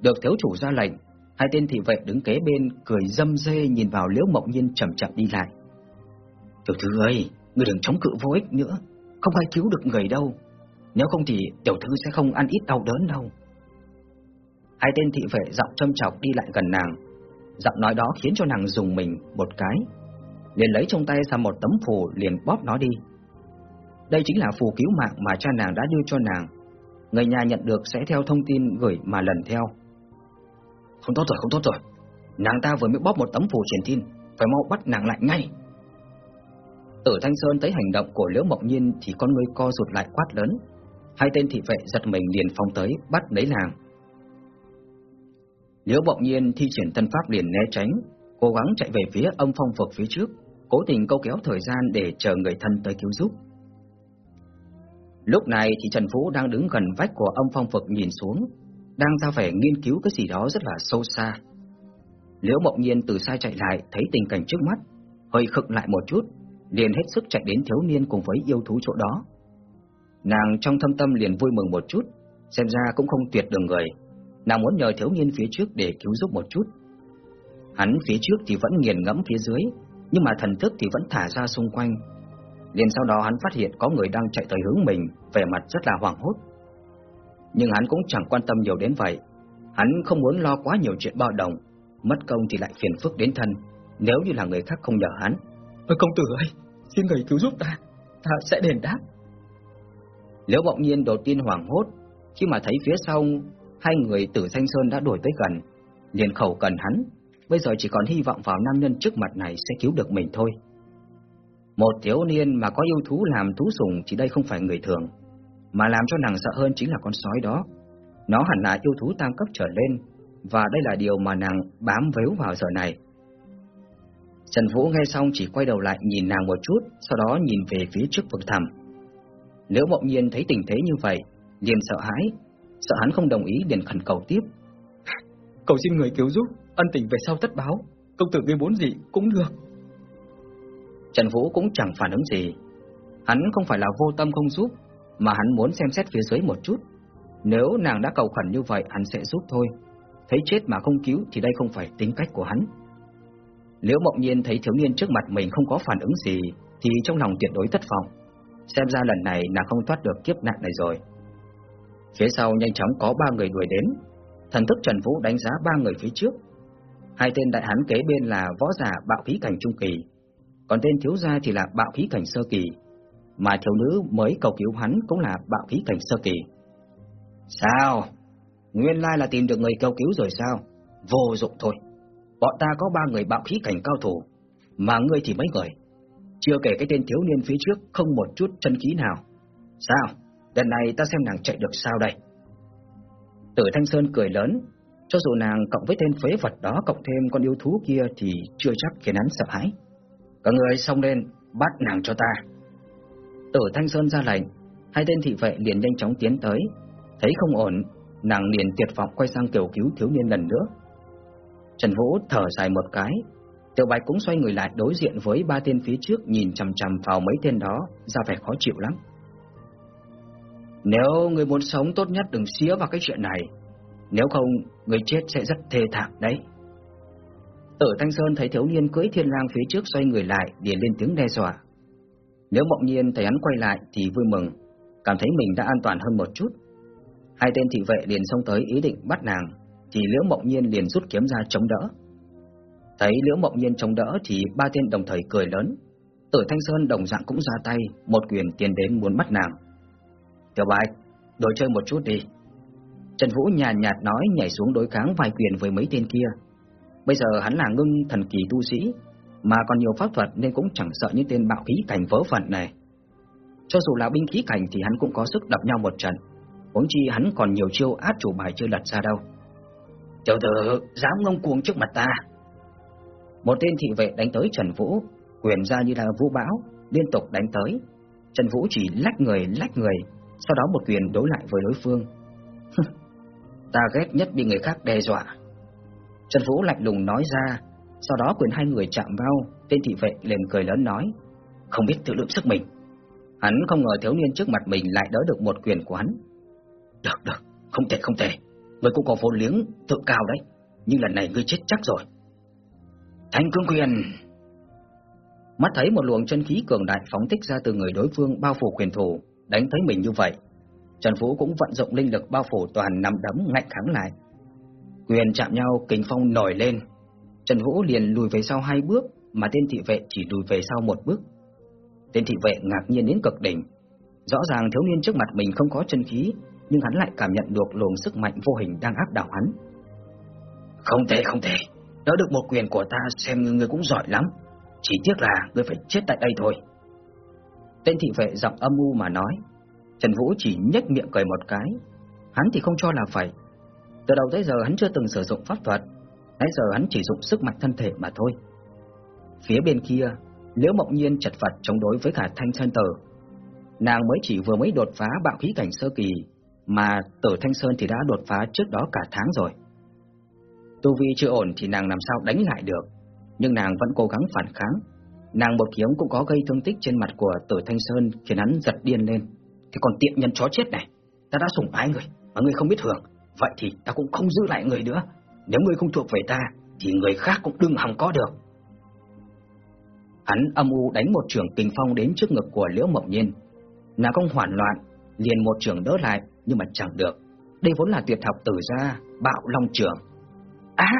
Được thiếu chủ ra lệnh, hai tên thị vệ đứng kế bên cười dâm dê nhìn vào Liễu Mộng Nhiên chậm chậm đi lại. Tiểu thư ơi, người đừng chống cự vô ích nữa, không ai cứu được người đâu. Nếu không thì tiểu thư sẽ không ăn ít đau đớn đâu. Hai tên thị vệ giọng châm chọc đi lại gần nàng, giọng nói đó khiến cho nàng dùng mình một cái, liền lấy trong tay ra một tấm phù liền bóp nó đi. Đây chính là phù cứu mạng mà cha nàng đã đưa cho nàng. Người nhà nhận được sẽ theo thông tin gửi mà lần theo. Không tốt rồi, không tốt rồi. Nàng ta vừa mới bóp một tấm phù truyền tin, phải mau bắt nàng lại ngay. Tử Thanh Sơn thấy hành động của Liễu Mộng Nhiên thì con người co rụt lại quát lớn. Hai tên thị vệ giật mình liền phóng tới bắt lấy nàng. Liễu Mộng Nhiên thi triển thân pháp liền né tránh, cố gắng chạy về phía âm phong vực phía trước, cố tình câu kéo thời gian để chờ người thân tới cứu giúp. Lúc này thì Trần Phú đang đứng gần vách của âm phong vực nhìn xuống, đang ra vẻ nghiên cứu cái gì đó rất là sâu xa. Liễu Mộng Nhiên từ xa chạy lại, thấy tình cảnh trước mắt, hơi khựng lại một chút, liền hết sức chạy đến thiếu niên cùng với yêu thú chỗ đó. Nàng trong thâm tâm liền vui mừng một chút, xem ra cũng không tuyệt đường người. Nàng muốn nhờ thiếu niên phía trước để cứu giúp một chút. Hắn phía trước thì vẫn nghiền ngẫm phía dưới, nhưng mà thần thức thì vẫn thả ra xung quanh. Liền sau đó hắn phát hiện có người đang chạy tới hướng mình, vẻ mặt rất là hoảng hốt. Nhưng hắn cũng chẳng quan tâm nhiều đến vậy. Hắn không muốn lo quá nhiều chuyện bao đồng, mất công thì lại phiền phức đến thân, nếu như là người khác không nhờ hắn. Ôi công tử ơi, xin người cứu giúp ta, ta sẽ đền đáp. Liễu Bộng Nhiên đột nhiên hoảng hốt khi mà thấy phía sau hai người Tử Thanh Sơn đã đuổi tới gần, liền khẩu cần hắn, bây giờ chỉ còn hy vọng vào nam nhân trước mặt này sẽ cứu được mình thôi. Một thiếu niên mà có yêu thú làm thú sủng chỉ đây không phải người thường, mà làm cho nàng sợ hơn chính là con sói đó. Nó hẳn là yêu thú tam cấp trở lên, và đây là điều mà nàng bám véo vào giờ này. Trần Vũ nghe xong chỉ quay đầu lại nhìn nàng một chút, sau đó nhìn về phía trước vực thẳm. Liễu Mộng Nhiên thấy tình thế như vậy, liền sợ hãi, sợ hắn không đồng ý liền khẩn cầu tiếp. Cầu xin người cứu giúp, ân tình về sau tất báo, công tử ngươi muốn gì cũng được. Trần Vũ cũng chẳng phản ứng gì, hắn không phải là vô tâm không giúp, mà hắn muốn xem xét phía dưới một chút. Nếu nàng đã cầu khẩn như vậy, hắn sẽ giúp thôi. Thấy chết mà không cứu thì đây không phải tính cách của hắn nếu Mộng Nhiên thấy thiếu niên trước mặt mình không có phản ứng gì, thì trong lòng tuyệt đối thất vọng. Xem ra lần này nàng không thoát được kiếp nạn này rồi. Phía sau nhanh chóng có ba người đuổi đến. Thần thức Trần Vũ đánh giá ba người phía trước. Hai tên đại hán kế bên là võ giả bạo khí cảnh trung kỳ, còn tên thiếu gia thì là bạo khí cảnh sơ kỳ, mà thiếu nữ mới cầu cứu hắn cũng là bạo khí cảnh sơ kỳ. Sao? Nguyên lai là tìm được người cầu cứu rồi sao? Vô dụng thôi. Bọn ta có ba người bạo khí cảnh cao thủ, mà ngươi thì mấy người. Chưa kể cái tên thiếu niên phía trước không một chút chân khí nào. Sao? Lần này ta xem nàng chạy được sao đây? Tử Thanh Sơn cười lớn, cho dù nàng cộng với tên phế vật đó cộng thêm con yêu thú kia thì chưa chắc khiến hắn sợ hãi. Các người xông lên, bắt nàng cho ta. Tử Thanh Sơn ra lệnh, hai tên thị vệ liền nhanh chóng tiến tới, thấy không ổn, nàng liền tuyệt vọng quay sang kêu cứu thiếu niên lần nữa. Trần Vũ thở dài một cái, Tiểu Bạch cũng xoay người lại đối diện với ba tên phía trước nhìn chằm chằm vào mấy tên đó, ra vẻ khó chịu lắm. Nếu người muốn sống tốt nhất đừng xía vào cái chuyện này, nếu không người chết sẽ rất thê thảm đấy. Tử Thanh Sơn thấy thiếu niên cưỡi thiên lang phía trước xoay người lại, liền lên tiếng đe dọa. Nếu mộng nhiên thấy hắn quay lại thì vui mừng, cảm thấy mình đã an toàn hơn một chút. Hai tên thị vệ liền xông tới ý định bắt nàng, thì Liễu Mộng Nhiên liền rút kiếm ra chống đỡ. Thấy Liễu Mộng Nhiên chống đỡ thì ba tên đồng thời cười lớn. Tử Thanh Sơn đồng dạng cũng ra tay, một quyền tiến đến muốn bắt nàng. Tiểu Bạch, đối chơi một chút đi. Trần Vũ nhàn nhạt nói nhảy xuống đối kháng vài quyền với mấy tên kia. Bây giờ hắn là ngưng thần kỳ tu sĩ, mà còn nhiều pháp thuật nên cũng chẳng sợ những tên bạo khí cảnh vớ vẩn này. Cho dù là binh khí cảnh thì hắn cũng có sức đập nhau một trận. Huống chi hắn còn nhiều chiêu át chủ bài chưa lật ra đâu. Tiểu tử dám ngông cuồng trước mặt ta. Một tên thị vệ đánh tới Trần Vũ, quyền ra như là vũ bão, liên tục đánh tới. Trần Vũ chỉ lách người lách người, sau đó một quyền đối lại với đối phương. ta ghét nhất bị người khác đe dọa. Trần Vũ lạnh lùng nói ra, sau đó quyền hai người chạm vào, tên thị vệ liền cười lớn nói, không biết tự lượng sức mình. Hắn không ngờ thiếu niên trước mặt mình lại đỡ được một quyền của hắn. Được, được, không thể, không thể. Ngươi cũng có vốn liếng tự cao đấy, nhưng lần này ngươi chết chắc rồi. Thanh cương quyền! Mắt thấy một luồng chân khí cường đại phóng thích ra từ người đối phương bao phủ quyền thủ, đánh thấy mình như vậy. Trần Phú cũng vận dụng linh lực bao phủ toàn nằm đấm ngạnh kháng lại. Quyền chạm nhau, kình phong nổi lên. Trần Vũ liền lùi về sau hai bước, mà tên thị vệ chỉ lùi về sau một bước. Tên thị vệ ngạc nhiên đến cực đỉnh. Rõ ràng thiếu niên trước mặt mình không có chân khí, nhưng hắn lại cảm nhận được luồng sức mạnh vô hình đang áp đảo hắn. Không thể, không thể, đỡ được một quyền của ta xem như ngươi cũng giỏi lắm. Chỉ tiếc là ngươi phải chết tại đây thôi. Tên thị vệ giọng âm u mà nói. Trần Vũ chỉ nhếch miệng cười một cái. Hắn thì không cho là phải. Từ đầu tới giờ hắn chưa từng sử dụng pháp thuật. Nãy giờ hắn chỉ dụng sức mạnh thân thể mà thôi. Phía bên kia, Liễu Mộng Nhiên chật vật chống đối với cả Thanh Sơn Tử. Nàng mới chỉ vừa mới đột phá bạo khí cảnh sơ kỳ, mà Tử Thanh Sơn thì đã đột phá trước đó cả tháng rồi. Tu vi chưa ổn thì nàng làm sao đánh lại được, nhưng nàng vẫn cố gắng phản kháng. Nàng một kiếm cũng có gây thương tích trên mặt của Tử Thanh Sơn khiến hắn giật điên lên. Thì còn tiện nhân chó chết này, ta đã sủng ái người, mà người không biết hưởng, vậy thì ta cũng không giữ lại người nữa. Nếu người không thuộc về ta, thì người khác cũng đừng hòng có được. Hắn âm u đánh một trường kinh phong đến trước ngực của Liễu Mộng Nhiên. Nàng không hoảng loạn, liền một trường đỡ lại, nhưng mà chẳng được. Đây vốn là tuyệt học tử gia, bạo long trường. Á!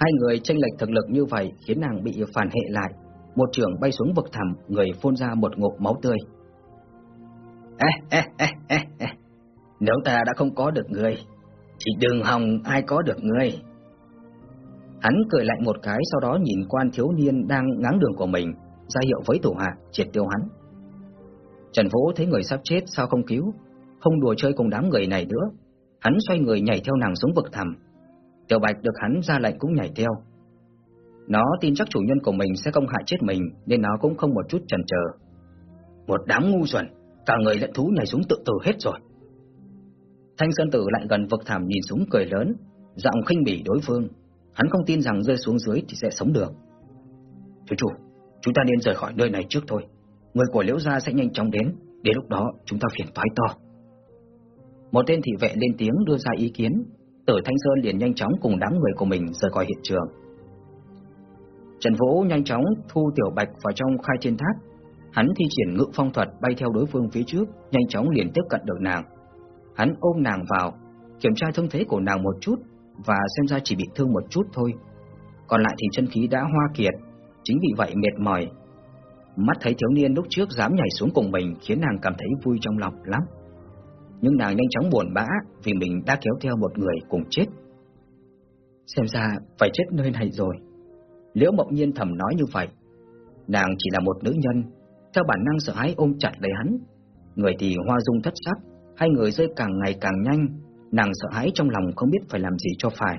Hai người tranh lệch thực lực như vậy khiến nàng bị phản hệ lại. Một trưởng bay xuống vực thẳm, người phun ra một ngụm máu tươi. Ê, ê, ê, ê, ê. Nếu ta đã không có được người, thì đừng hòng ai có được người. Hắn cười lạnh một cái sau đó nhìn quan thiếu niên đang ngáng đường của mình, ra hiệu với thủ hạ triệt tiêu hắn. Trần Vũ thấy người sắp chết sao không cứu, không đùa chơi cùng đám người này nữa. Hắn xoay người nhảy theo nàng xuống vực thẳm. Tiểu Bạch được hắn ra lệnh cũng nhảy theo. Nó tin chắc chủ nhân của mình sẽ không hại chết mình nên nó cũng không một chút chần chờ. Một đám ngu xuẩn, cả người lẫn thú nhảy xuống tự tử hết rồi. Thanh Sơn Tử lại gần vực thẳm nhìn xuống cười lớn, giọng khinh bỉ đối phương. Hắn không tin rằng rơi xuống dưới thì sẽ sống được. Chú chủ, chúng ta nên rời khỏi nơi này trước thôi. Người của Liễu Gia sẽ nhanh chóng đến, đến lúc đó chúng ta phiền toái to. Một tên thị vệ lên tiếng đưa ra ý kiến, Tử Thanh Sơn liền nhanh chóng cùng đám người của mình rời khỏi hiện trường. Trần Vũ nhanh chóng thu Tiểu Bạch vào trong khai thiên tháp. Hắn thi triển ngự phong thuật bay theo đối phương phía trước, nhanh chóng liền tiếp cận được nàng. Hắn ôm nàng vào, kiểm tra thương thế của nàng một chút và xem ra chỉ bị thương một chút thôi. Còn lại thì chân khí đã hoa kiệt, chính vì vậy mệt mỏi. Mắt thấy thiếu niên lúc trước dám nhảy xuống cùng mình khiến nàng cảm thấy vui trong lòng lắm. Nhưng nàng nhanh chóng buồn bã vì mình đã kéo theo một người cùng chết. Xem ra phải chết nơi này rồi. Liễu Mộng Nhiên thầm nói như vậy. Nàng chỉ là một nữ nhân, theo bản năng sợ hãi ôm chặt lấy hắn. Người thì hoa dung thất sắc, hai người rơi càng ngày càng nhanh, nàng sợ hãi trong lòng không biết phải làm gì cho phải.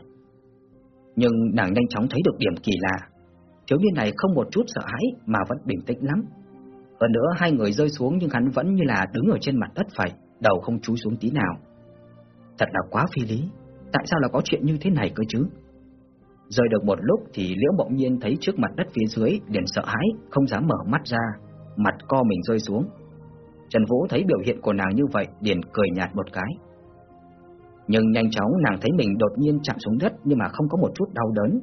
Nhưng nàng nhanh chóng thấy được điểm kỳ lạ. Thiếu niên này không một chút sợ hãi mà vẫn bình tĩnh lắm. Hơn nữa hai người rơi xuống nhưng hắn vẫn như là đứng ở trên mặt đất phải, đầu không chúi xuống tí nào. Thật là quá phi lý, tại sao là có chuyện như thế này cơ chứ? Rơi được một lúc thì Liễu Bỗng Nhiên thấy trước mặt đất phía dưới liền sợ hãi, không dám mở mắt ra, mặt co mình rơi xuống. Trần Vũ thấy biểu hiện của nàng như vậy liền cười nhạt một cái. Nhưng nhanh chóng nàng thấy mình đột nhiên chạm xuống đất nhưng mà không có một chút đau đớn,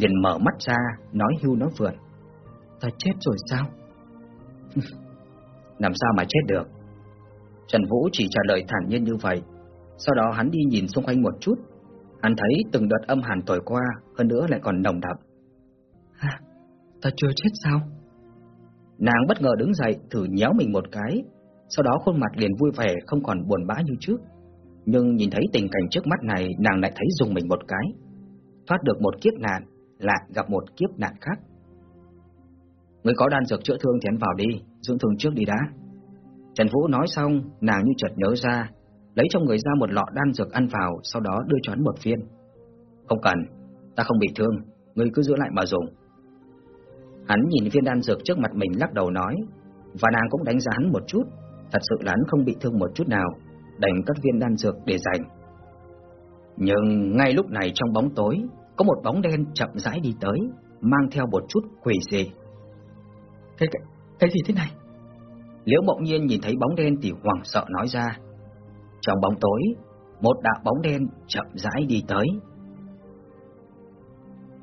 liền mở mắt ra, nói hưu nói vượn. Ta chết rồi sao? Làm sao mà chết được? Trần Vũ chỉ trả lời thản nhiên như vậy. Sau đó hắn đi nhìn xung quanh một chút. Hắn thấy từng đợt âm hàn tồi qua, hơn nữa lại còn nồng đậm. À, ta chưa chết sao? Nàng bất ngờ đứng dậy, thử nhéo mình một cái. Sau đó khuôn mặt liền vui vẻ, không còn buồn bã như trước. Nhưng nhìn thấy tình cảnh trước mắt này, nàng lại thấy dùng mình một cái. Thoát được một kiếp nạn, lại gặp một kiếp nạn khác. Người có đan dược chữa thương thì ăn vào đi, dưỡng thương trước đi đã. Trần Vũ nói xong, nàng như chợt nhớ ra, lấy trong người ra một lọ đan dược ăn vào, sau đó đưa cho hắn một viên. Không cần, ta không bị thương, ngươi cứ giữ lại mà dùng. Hắn nhìn viên đan dược trước mặt mình lắc đầu nói, và nàng cũng đánh giá hắn một chút, thật sự là hắn không bị thương một chút nào, đành cất viên đan dược để dành. Nhưng ngay lúc này trong bóng tối, có một bóng đen chậm rãi đi tới, mang theo một chút quỷ dị. Cái, cái, cái gì thế này? Liễu Mộng Nhiên nhìn thấy bóng đen thì hoảng sợ nói ra. Trong bóng tối, một đạo bóng đen chậm rãi đi tới.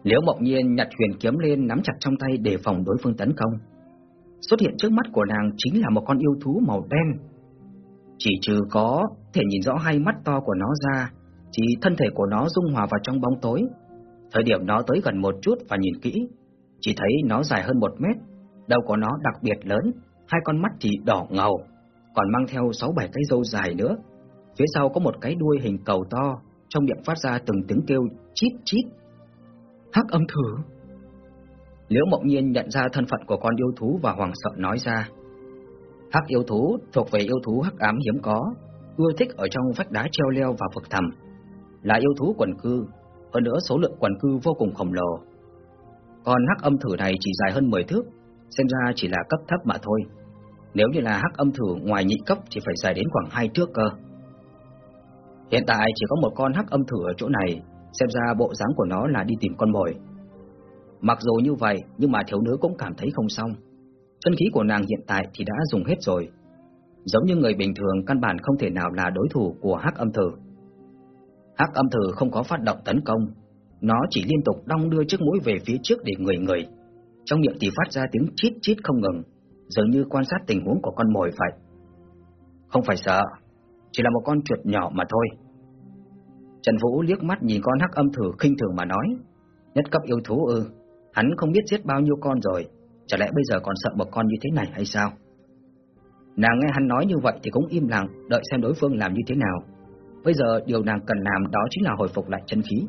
Liễu Mộng Nhiên nhặt huyền kiếm lên nắm chặt trong tay để phòng đối phương tấn công. Xuất hiện trước mắt của nàng chính là một con yêu thú màu đen. Chỉ trừ có thể nhìn rõ hai mắt to của nó ra, thì thân thể của nó dung hòa vào trong bóng tối. Thời điểm nó tới gần một chút và nhìn kỹ, chỉ thấy nó dài hơn một mét, đầu của nó đặc biệt lớn, hai con mắt thì đỏ ngầu, còn mang theo sáu bảy cái râu dài nữa. Phía sau có một cái đuôi hình cầu to, trong miệng phát ra từng tiếng kêu chít chít. Hắc âm thử. Liễu Mộng Nhiên nhận ra thân phận của con yêu thú và hoàng sợ nói ra. Hắc yêu thú thuộc về yêu thú hắc ám hiếm có, ưa thích ở trong vách đá treo leo và vực thẳm, là yêu thú quần cư, hơn nữa số lượng quần cư vô cùng khổng lồ. Còn hắc âm thử này chỉ dài hơn 10 thước, xem ra chỉ là cấp thấp mà thôi. Nếu như là hắc âm thử ngoài nhị cấp thì phải dài đến khoảng 2 thước cơ. Hiện tại chỉ có một con hắc âm thử ở chỗ này, xem ra bộ dáng của nó là đi tìm con mồi. Mặc dù như vậy, nhưng mà thiếu nữ cũng cảm thấy không xong. Chân khí của nàng hiện tại thì đã dùng hết rồi. Giống như người bình thường căn bản không thể nào là đối thủ của hắc âm thử. Hắc âm thử không có phát động tấn công, nó chỉ liên tục đong đưa chiếc mũi về phía trước để người người. Trong miệng thì phát ra tiếng chít chít không ngừng, dường như quan sát tình huống của con mồi vậy. Không phải sợ, chỉ là một con chuột nhỏ mà thôi. Trần Vũ liếc mắt nhìn con hắc âm thử khinh thường mà nói, nhất cấp yêu thú ư, hắn không biết giết bao nhiêu con rồi, chả lẽ bây giờ còn sợ một con như thế này hay sao? Nàng nghe hắn nói như vậy thì cũng im lặng, đợi xem đối phương làm như thế nào. Bây giờ điều nàng cần làm đó chính là hồi phục lại chân khí.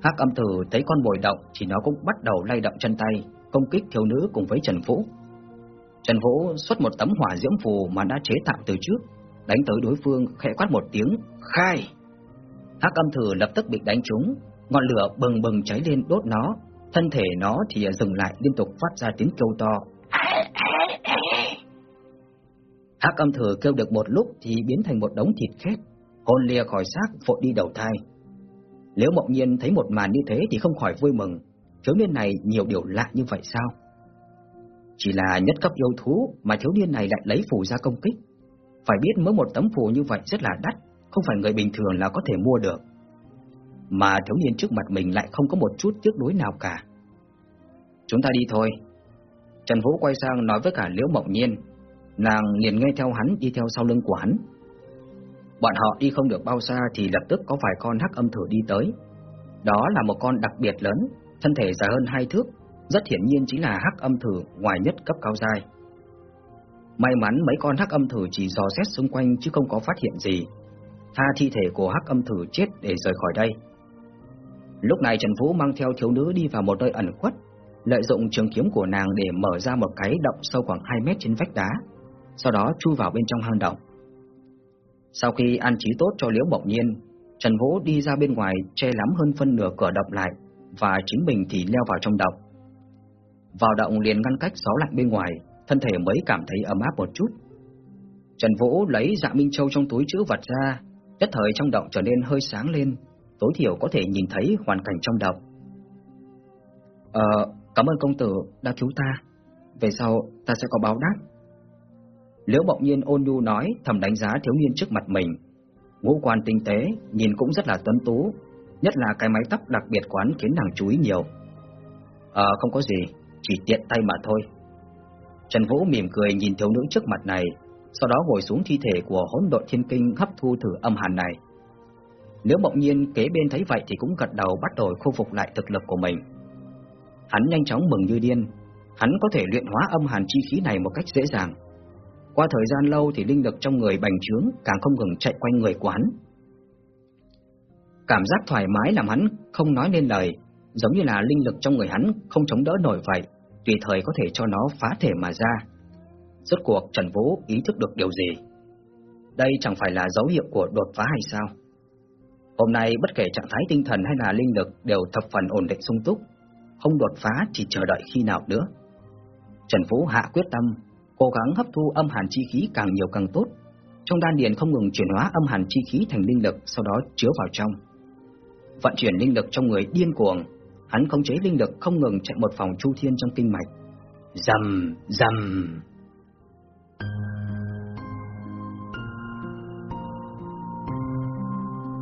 Hắc âm thử thấy con bồi động thì nó cũng bắt đầu lay động chân tay, công kích thiếu nữ cùng với Trần Vũ. Trần Vũ xuất một tấm hỏa diễm phù mà đã chế tạo từ trước, đánh tới đối phương khẽ quát một tiếng, khai. Hắc âm thử lập tức bị đánh trúng, ngọn lửa bừng bừng cháy lên đốt nó, thân thể nó thì dừng lại liên tục phát ra tiếng kêu to. Hắc âm thử kêu được một lúc thì biến thành một đống thịt khét, hồn lìa khỏi xác vội đi đầu thai. Nếu mộng nhiên thấy một màn như thế thì không khỏi vui mừng, thiếu niên này nhiều điều lạ như vậy sao? Chỉ là nhất cấp yêu thú mà thiếu niên này lại lấy phù ra công kích. Phải biết mỗi một tấm phù như vậy rất là đắt, không phải người bình thường là có thể mua được. Mà thiếu niên trước mặt mình lại không có một chút tiếc đối nào cả. Chúng ta đi thôi. Trần Vũ quay sang nói với cả Liễu Mộng Nhiên, nàng liền nghe theo hắn đi theo sau lưng của hắn. Bọn họ đi không được bao xa thì lập tức có vài con hắc âm thử đi tới. Đó là một con đặc biệt lớn, thân thể dài hơn hai thước, rất hiển nhiên chính là hắc âm thử ngoài nhất cấp cao dài. May mắn mấy con hắc âm thử chỉ dò xét xung quanh chứ không có phát hiện gì. Tha thi thể của hắc âm thử chết để rời khỏi đây. Lúc này Trần Vũ mang theo thiếu nữ đi vào một nơi ẩn khuất, lợi dụng trường kiếm của nàng để mở ra một cái động sâu khoảng 2 mét trên vách đá, sau đó chui vào bên trong hang động. Sau khi an trí tốt cho Liễu Mộng Nhiên, Trần Vũ đi ra bên ngoài che lắm hơn phân nửa cửa động lại và chính mình thì leo vào trong động. Vào động liền ngăn cách gió lạnh bên ngoài, thân thể mới cảm thấy ấm áp một chút. Trần Vũ lấy dạ Minh Châu trong túi chữ vật ra, nhất thời trong động trở nên hơi sáng lên, tối thiểu có thể nhìn thấy hoàn cảnh trong động. Ờ, cảm ơn công tử đã cứu ta, về sau ta sẽ có báo đáp. Liễu Mộng Nhiên ôn nhu nói, thầm đánh giá thiếu niên trước mặt mình. Ngũ quan tinh tế, nhìn cũng rất là tuấn tú, nhất là cái mái tóc đặc biệt quán khiến nàng chú ý nhiều. Ờ, không có gì, chỉ tiện tay mà thôi. Trần Vũ mỉm cười nhìn thiếu nữ trước mặt này, sau đó ngồi xuống thi thể của hỗn độn thiên kinh hấp thu thử âm hàn này. Nếu Mộng Nhiên kế bên thấy vậy thì cũng gật đầu bắt đầu khôi phục lại thực lực của mình. Hắn nhanh chóng mừng như điên, hắn có thể luyện hóa âm hàn chi khí này một cách dễ dàng. Qua thời gian lâu thì linh lực trong người bành trướng càng không ngừng chạy quanh người của hắn. Cảm giác thoải mái làm hắn không nói nên lời, giống như là linh lực trong người hắn không chống đỡ nổi vậy, tùy thời có thể cho nó phá thể mà ra. Rốt cuộc Trần Vũ ý thức được điều gì? Đây chẳng phải là dấu hiệu của đột phá hay sao? Hôm nay bất kể trạng thái tinh thần hay là linh lực đều thập phần ổn định sung túc, không đột phá chỉ chờ đợi khi nào nữa. Trần Vũ hạ quyết tâm, cố gắng hấp thu âm hàn chi khí càng nhiều càng tốt. Trong đan điền không ngừng chuyển hóa âm hàn chi khí thành linh lực, sau đó chứa vào trong. Vận chuyển linh lực trong người điên cuồng, hắn khống chế linh lực không ngừng chạy một vòng chu thiên trong kinh mạch. Rầm, rầm.